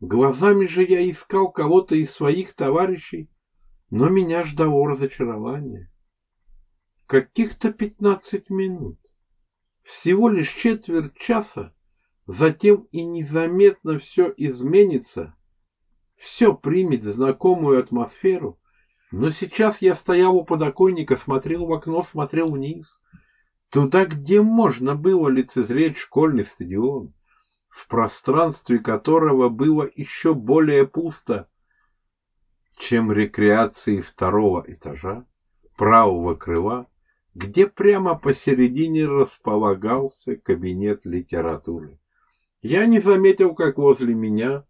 Глазами же я искал кого-то из своих товарищей, но меня ждало разочарование. Каких-то пятнадцать минут. Всего лишь четверть часа, затем и незаметно все изменится, все примет знакомую атмосферу, но сейчас я стоял у подоконника, смотрел в окно, смотрел вниз. Туда, где можно было лицезреть школьный стадион, в пространстве которого было еще более пусто, чем рекреации второго этажа, правого крыла, где прямо посередине располагался кабинет литературы. Я не заметил, как возле меня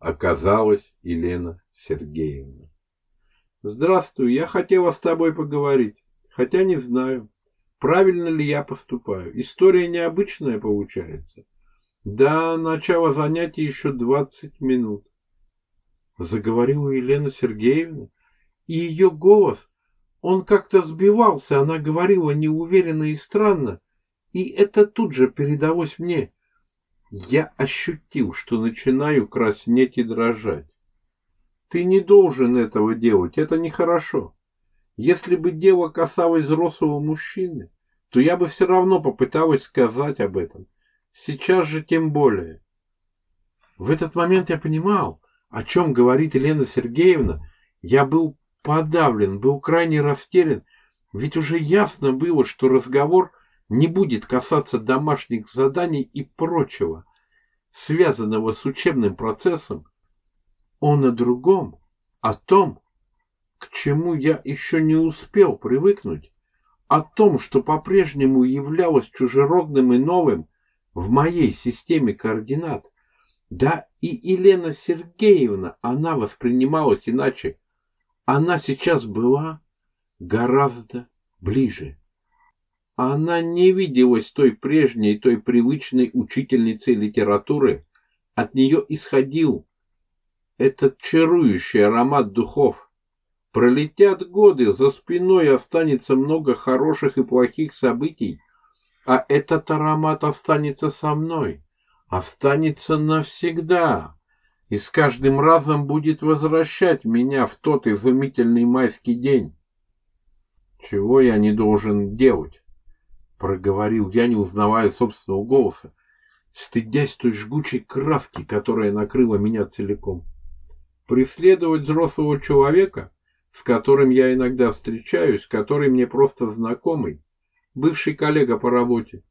оказалась Елена Сергеевна. Здравствуй, я хотела с тобой поговорить, хотя не знаю, правильно ли я поступаю. История необычная получается. Да, начало занятия еще двадцать минут. Заговорила Елена Сергеевна, и ее голос, он как-то сбивался, она говорила неуверенно и странно, и это тут же передалось мне. Я ощутил, что начинаю краснеть и дрожать. Ты не должен этого делать, это нехорошо. Если бы дело касалось взрослого мужчины, то я бы все равно попыталась сказать об этом. Сейчас же тем более. В этот момент я понимал, о чем говорит Елена Сергеевна. Я был подавлен, был крайне растерян, ведь уже ясно было, что разговор не будет касаться домашних заданий и прочего, связанного с учебным процессом, он о другом, о том, к чему я еще не успел привыкнуть, о том, что по-прежнему являлось чужеродным и новым в моей системе координат. Да, И Елена Сергеевна, она воспринималась иначе. Она сейчас была гораздо ближе. Она не виделась той прежней, той привычной учительницей литературы. От нее исходил этот чарующий аромат духов. Пролетят годы, за спиной останется много хороших и плохих событий, а этот аромат останется со мной останется навсегда и с каждым разом будет возвращать меня в тот изумительный майский день. Чего я не должен делать? Проговорил я, не узнавая собственного голоса, стыдясь той жгучей краски, которая накрыла меня целиком. Преследовать взрослого человека, с которым я иногда встречаюсь, который мне просто знакомый, бывший коллега по работе,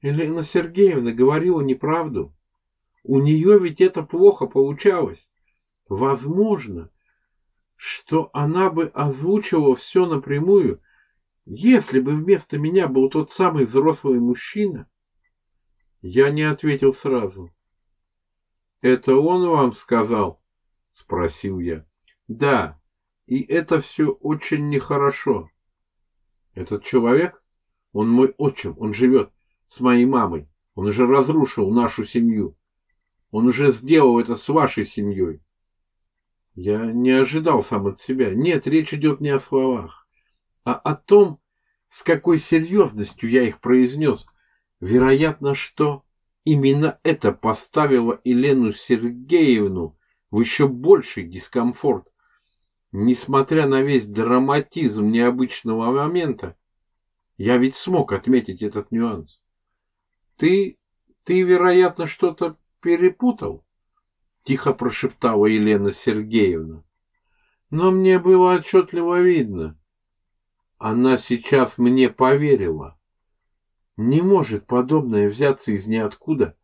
Елена Сергеевна говорила неправду. У нее ведь это плохо получалось. Возможно, что она бы озвучивала все напрямую, если бы вместо меня был тот самый взрослый мужчина. Я не ответил сразу. «Это он вам сказал?» — спросил я. «Да, и это все очень нехорошо. Этот человек, он мой отчим, он живет с моей мамой. Он уже разрушил нашу семью. Он уже сделал это с вашей семьей. Я не ожидал сам от себя. Нет, речь идет не о словах, а о том, с какой серьезностью я их произнес. Вероятно, что именно это поставило Елену Сергеевну в еще больший дискомфорт. Несмотря на весь драматизм необычного момента, я ведь смог отметить этот нюанс. Ты, ты, вероятно, что-то перепутал? Тихо прошептала Елена Сергеевна. Но мне было отчетливо видно. Она сейчас мне поверила. Не может подобное взяться из ниоткуда.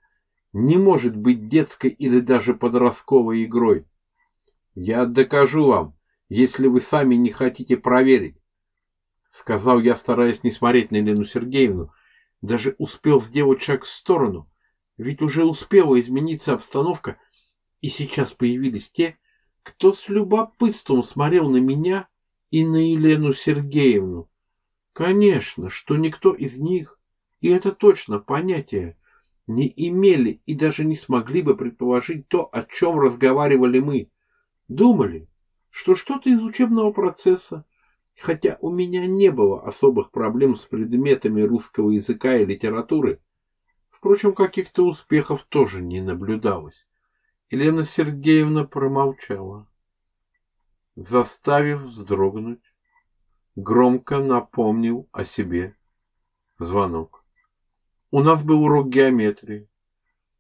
Не может быть детской или даже подростковой игрой. Я докажу вам, если вы сами не хотите проверить. Сказал я, стараясь не смотреть на Елену Сергеевну, даже успел сделать шаг в сторону, ведь уже успела измениться обстановка, и сейчас появились те, кто с любопытством смотрел на меня и на Елену Сергеевну. Конечно, что никто из них, и это точно понятие, не имели и даже не смогли бы предположить то, о чем разговаривали мы. Думали, что что-то из учебного процесса, Хотя у меня не было особых проблем с предметами русского языка и литературы, впрочем, каких-то успехов тоже не наблюдалось. Елена Сергеевна промолчала, заставив вздрогнуть, громко напомнил о себе звонок. У нас был урок геометрии.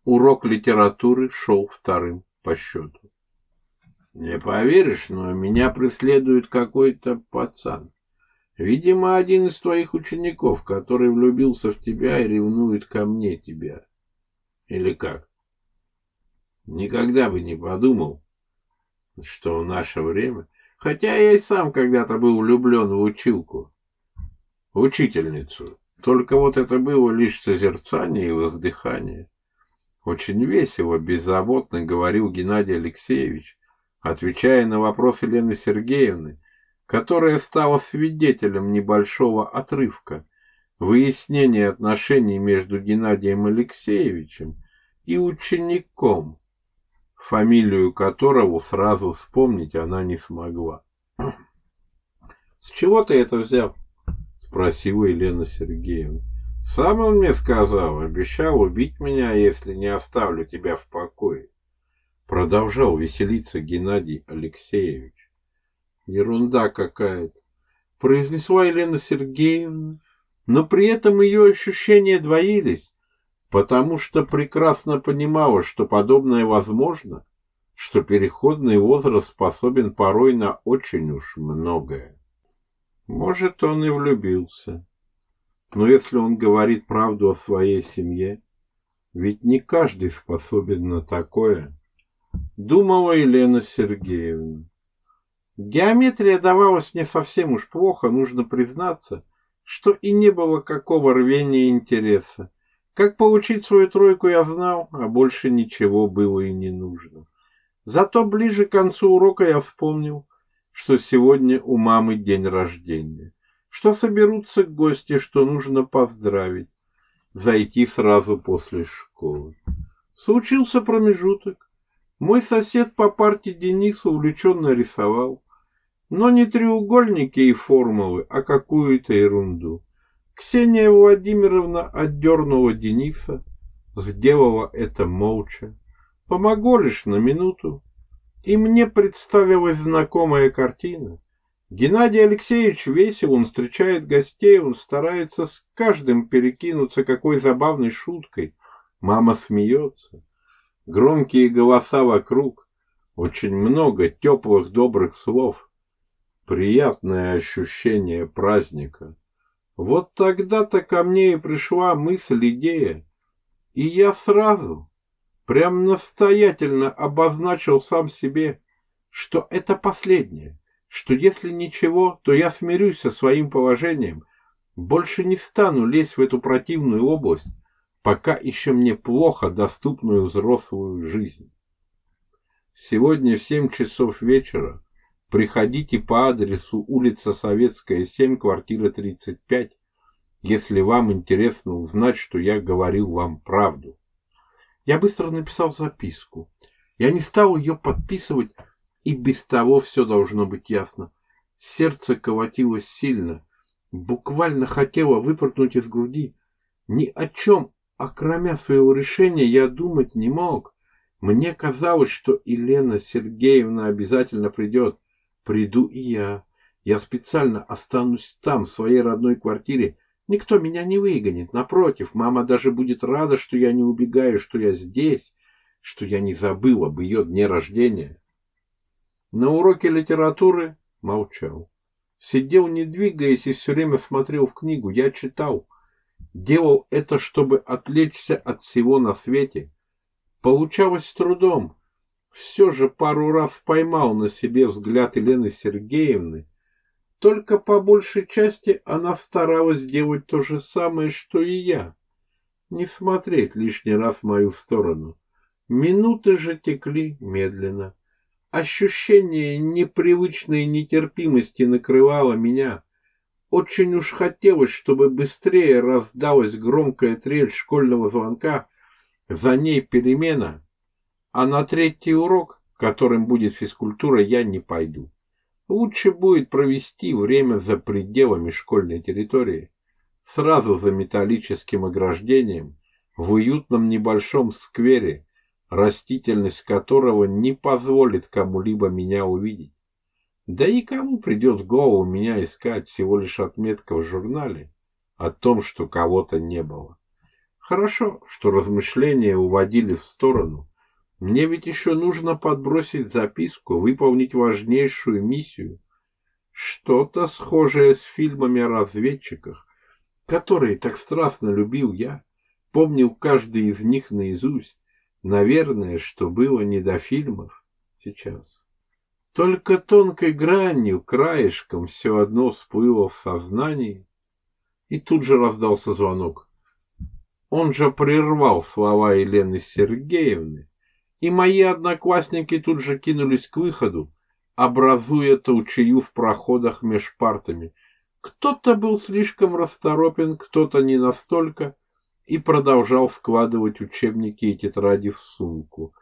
Урок литературы шел вторым по счету. Не поверишь, но меня преследует какой-то пацан. Видимо, один из твоих учеников, который влюбился в тебя и ревнует ко мне тебя. Или как? Никогда бы не подумал, что в наше время... Хотя я и сам когда-то был влюблен в училку, учительницу. Только вот это было лишь созерцание и воздыхание. Очень весело, беззаботно говорил Геннадий Алексеевич, отвечая на вопрос Елены Сергеевны, которая стала свидетелем небольшого отрывка выяснения отношений между Геннадием Алексеевичем и учеником, фамилию которого сразу вспомнить она не смогла. «С чего ты это взял?» — спросила Елена Сергеевна. «Сам он мне сказал, обещал убить меня, если не оставлю тебя в покое». Продолжал веселиться Геннадий Алексеевич. Ерунда какая-то. Произнесла Елена Сергеевна, но при этом ее ощущения двоились, потому что прекрасно понимала, что подобное возможно, что переходный возраст способен порой на очень уж многое. Может, он и влюбился. Но если он говорит правду о своей семье, ведь не каждый способен на такое думала Елена Сергеевна. Геометрия давалась мне совсем уж плохо, нужно признаться, что и не было какого рвения интереса. Как получить свою тройку я знал, а больше ничего было и не нужно. Зато ближе к концу урока я вспомнил, что сегодня у мамы день рождения, что соберутся гости, что нужно поздравить, зайти сразу после школы. Случился промежуток. Мой сосед по парте Денис увлеченно рисовал. Но не треугольники и формулы, а какую-то ерунду. Ксения Владимировна отдернула Дениса, сделала это молча. Помогло лишь на минуту. И мне представилась знакомая картина. Геннадий Алексеевич весел, он встречает гостей, он старается с каждым перекинуться какой забавной шуткой. Мама смеется. Громкие голоса вокруг. Очень много теплых добрых слов приятное ощущение праздника. Вот тогда-то ко мне и пришла мысль, идея, и я сразу, прям настоятельно обозначил сам себе, что это последнее, что если ничего, то я смирюсь со своим положением, больше не стану лезть в эту противную область, пока еще мне плохо доступную взрослую жизнь. Сегодня в семь часов вечера Приходите по адресу улица Советская, 7, квартира 35, если вам интересно узнать, что я говорил вам правду. Я быстро написал записку. Я не стал ее подписывать, и без того все должно быть ясно. Сердце колотилось сильно, буквально хотело выпрыгнуть из груди. Ни о чем, окромя своего решения, я думать не мог. Мне казалось, что Елена Сергеевна обязательно придет приду и я. Я специально останусь там, в своей родной квартире. Никто меня не выгонит. Напротив, мама даже будет рада, что я не убегаю, что я здесь, что я не забыл об ее дне рождения. На уроке литературы молчал. Сидел, не двигаясь, и все время смотрел в книгу. Я читал. Делал это, чтобы отвлечься от всего на свете. Получалось с трудом все же пару раз поймал на себе взгляд Елены Сергеевны, только по большей части она старалась делать то же самое, что и я. Не смотреть лишний раз в мою сторону. Минуты же текли медленно. Ощущение непривычной нетерпимости накрывало меня. Очень уж хотелось, чтобы быстрее раздалась громкая трель школьного звонка, за ней перемена, а на третий урок, которым будет физкультура, я не пойду. Лучше будет провести время за пределами школьной территории, сразу за металлическим ограждением, в уютном небольшом сквере, растительность которого не позволит кому-либо меня увидеть. Да и кому придет в голову меня искать всего лишь отметка в журнале о том, что кого-то не было. Хорошо, что размышления уводили в сторону, мне ведь еще нужно подбросить записку, выполнить важнейшую миссию. Что-то схожее с фильмами о разведчиках, которые так страстно любил я, помнил каждый из них наизусть. Наверное, что было не до фильмов сейчас. Только тонкой гранью, краешком все одно всплыло в сознании, и тут же раздался звонок. Он же прервал слова Елены Сергеевны, и мои одноклассники тут же кинулись к выходу, образуя толчею в проходах меж партами. Кто-то был слишком расторопен, кто-то не настолько, и продолжал складывать учебники и тетради в сумку.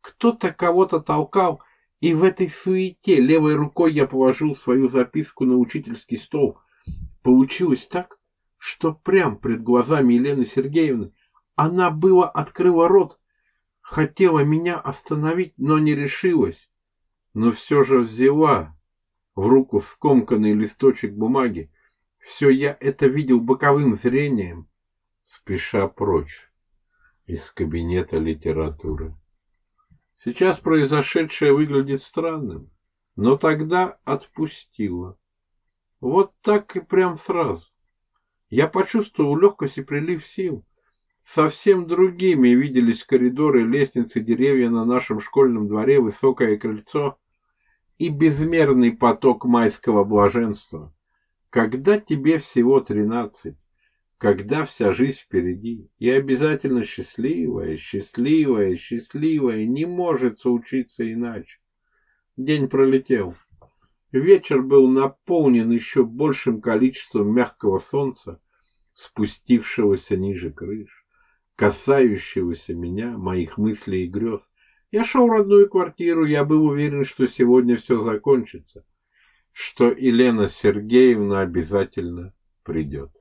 Кто-то кого-то толкал, и в этой суете левой рукой я положил свою записку на учительский стол. Получилось так, что прямо пред глазами Елены Сергеевны она было открыла рот, хотела меня остановить, но не решилась, но все же взяла в руку скомканный листочек бумаги. Все я это видел боковым зрением, спеша прочь из кабинета литературы. Сейчас произошедшее выглядит странным, но тогда отпустила. Вот так и прям сразу. Я почувствовал легкость и прилив сил. Совсем другими виделись коридоры, лестницы, деревья на нашем школьном дворе, высокое крыльцо и безмерный поток майского блаженства. Когда тебе всего тринадцать, когда вся жизнь впереди, и обязательно счастливая, счастливая, счастливая, не может случиться иначе. День пролетел. Вечер был наполнен еще большим количеством мягкого солнца, спустившегося ниже крыш, касающегося меня, моих мыслей и грез. Я шел в родную квартиру, я был уверен, что сегодня все закончится, что Елена Сергеевна обязательно придет.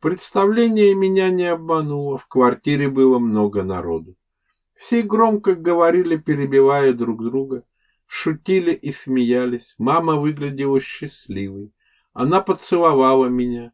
Представление меня не обмануло, в квартире было много народу. Все громко говорили, перебивая друг друга, шутили и смеялись. Мама выглядела счастливой. Она поцеловала меня,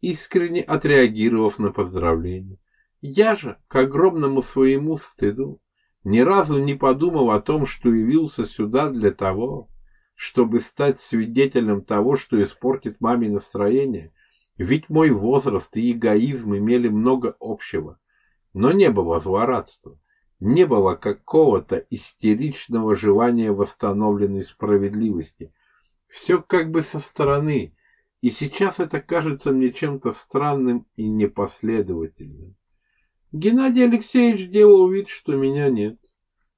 искренне отреагировав на поздравление. Я же, к огромному своему стыду, ни разу не подумал о том, что явился сюда для того, чтобы стать свидетелем того, что испортит маме настроение, ведь мой возраст и эгоизм имели много общего, но не было злорадства, не было какого-то истеричного желания восстановленной справедливости. Все как бы со стороны, и сейчас это кажется мне чем-то странным и непоследовательным. Геннадий Алексеевич делал вид, что меня нет.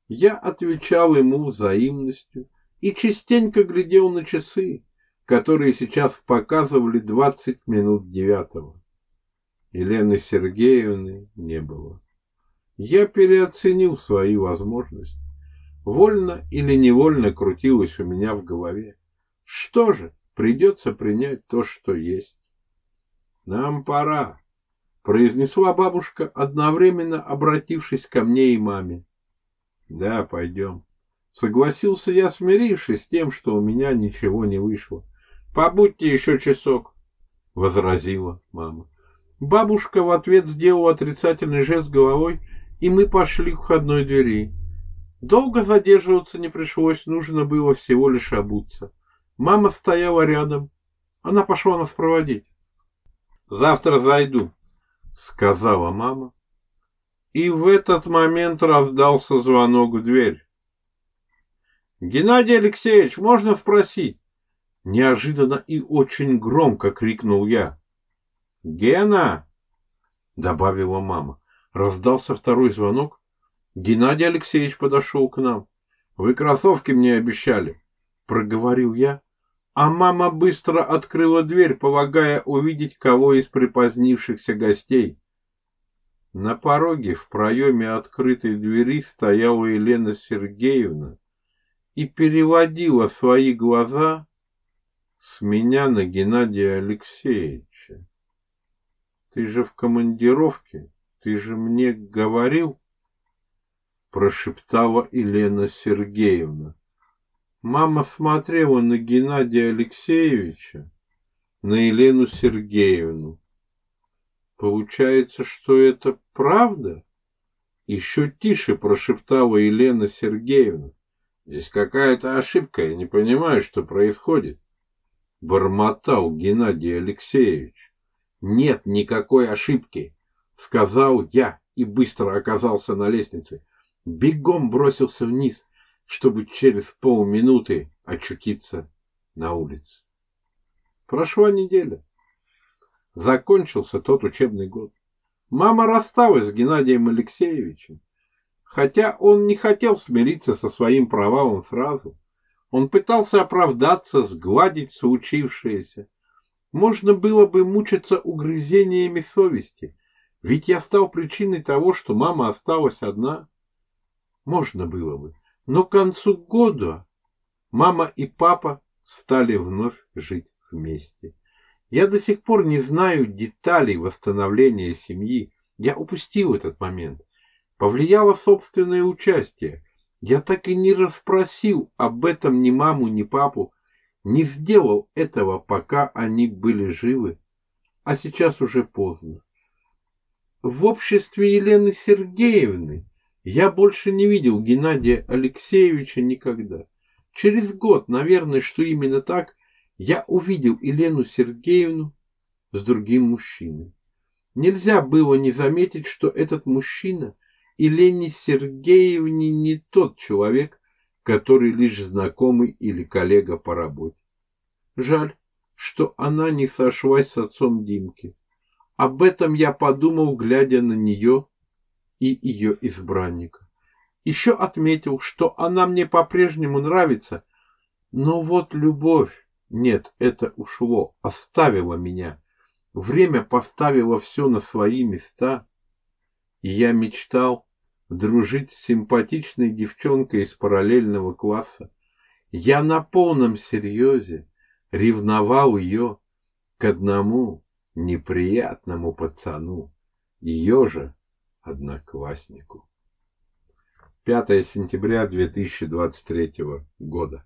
Я отвечал ему взаимностью и частенько глядел на часы, которые сейчас показывали двадцать минут девятого. Елены Сергеевны не было. Я переоценил свои возможности. Вольно или невольно крутилось у меня в голове. Что же, придется принять то, что есть. Нам пора, произнесла бабушка, одновременно обратившись ко мне и маме. Да, пойдем. Согласился я, смирившись с тем, что у меня ничего не вышло. Побудьте еще часок, возразила мама. Бабушка в ответ сделала отрицательный жест головой, и мы пошли к входной двери. Долго задерживаться не пришлось, нужно было всего лишь обуться. Мама стояла рядом. Она пошла нас проводить. «Завтра зайду», — сказала мама. И в этот момент раздался звонок в дверь. «Геннадий Алексеевич, можно спросить?» Неожиданно и очень громко крикнул я. «Гена!» — добавила мама. Раздался второй звонок. Геннадий Алексеевич подошел к нам. «Вы кроссовки мне обещали», — проговорил я, а мама быстро открыла дверь, полагая увидеть кого из припозднившихся гостей. На пороге в проеме открытой двери стояла Елена Сергеевна и переводила свои глаза с меня на Геннадия Алексеевича. Ты же в командировке, ты же мне говорил, прошептала Елена Сергеевна. Мама смотрела на Геннадия Алексеевича, на Елену Сергеевну. Получается, что это правда? Еще тише прошептала Елена Сергеевна. Здесь какая-то ошибка, я не понимаю, что происходит бормотал Геннадий Алексеевич. Нет никакой ошибки, сказал я и быстро оказался на лестнице. Бегом бросился вниз, чтобы через полминуты очутиться на улице. Прошла неделя. Закончился тот учебный год. Мама рассталась с Геннадием Алексеевичем, хотя он не хотел смириться со своим провалом сразу. Он пытался оправдаться, сгладить случившееся. Можно было бы мучиться угрызениями совести, ведь я стал причиной того, что мама осталась одна. Можно было бы. Но к концу года мама и папа стали вновь жить вместе. Я до сих пор не знаю деталей восстановления семьи. Я упустил этот момент. Повлияло собственное участие. Я так и не расспросил об этом ни маму, ни папу, не сделал этого, пока они были живы, а сейчас уже поздно. В обществе Елены Сергеевны я больше не видел Геннадия Алексеевича никогда. Через год, наверное, что именно так, я увидел Елену Сергеевну с другим мужчиной. Нельзя было не заметить, что этот мужчина – и Лене Сергеевне не тот человек, который лишь знакомый или коллега по работе. Жаль, что она не сошлась с отцом Димки. Об этом я подумал, глядя на нее и ее избранника. Еще отметил, что она мне по-прежнему нравится, но вот любовь, нет, это ушло, оставила меня. Время поставило все на свои места, и я мечтал дружить с симпатичной девчонкой из параллельного класса. Я на полном серьезе ревновал ее к одному неприятному пацану, ее же однокласснику. 5 сентября 2023 года.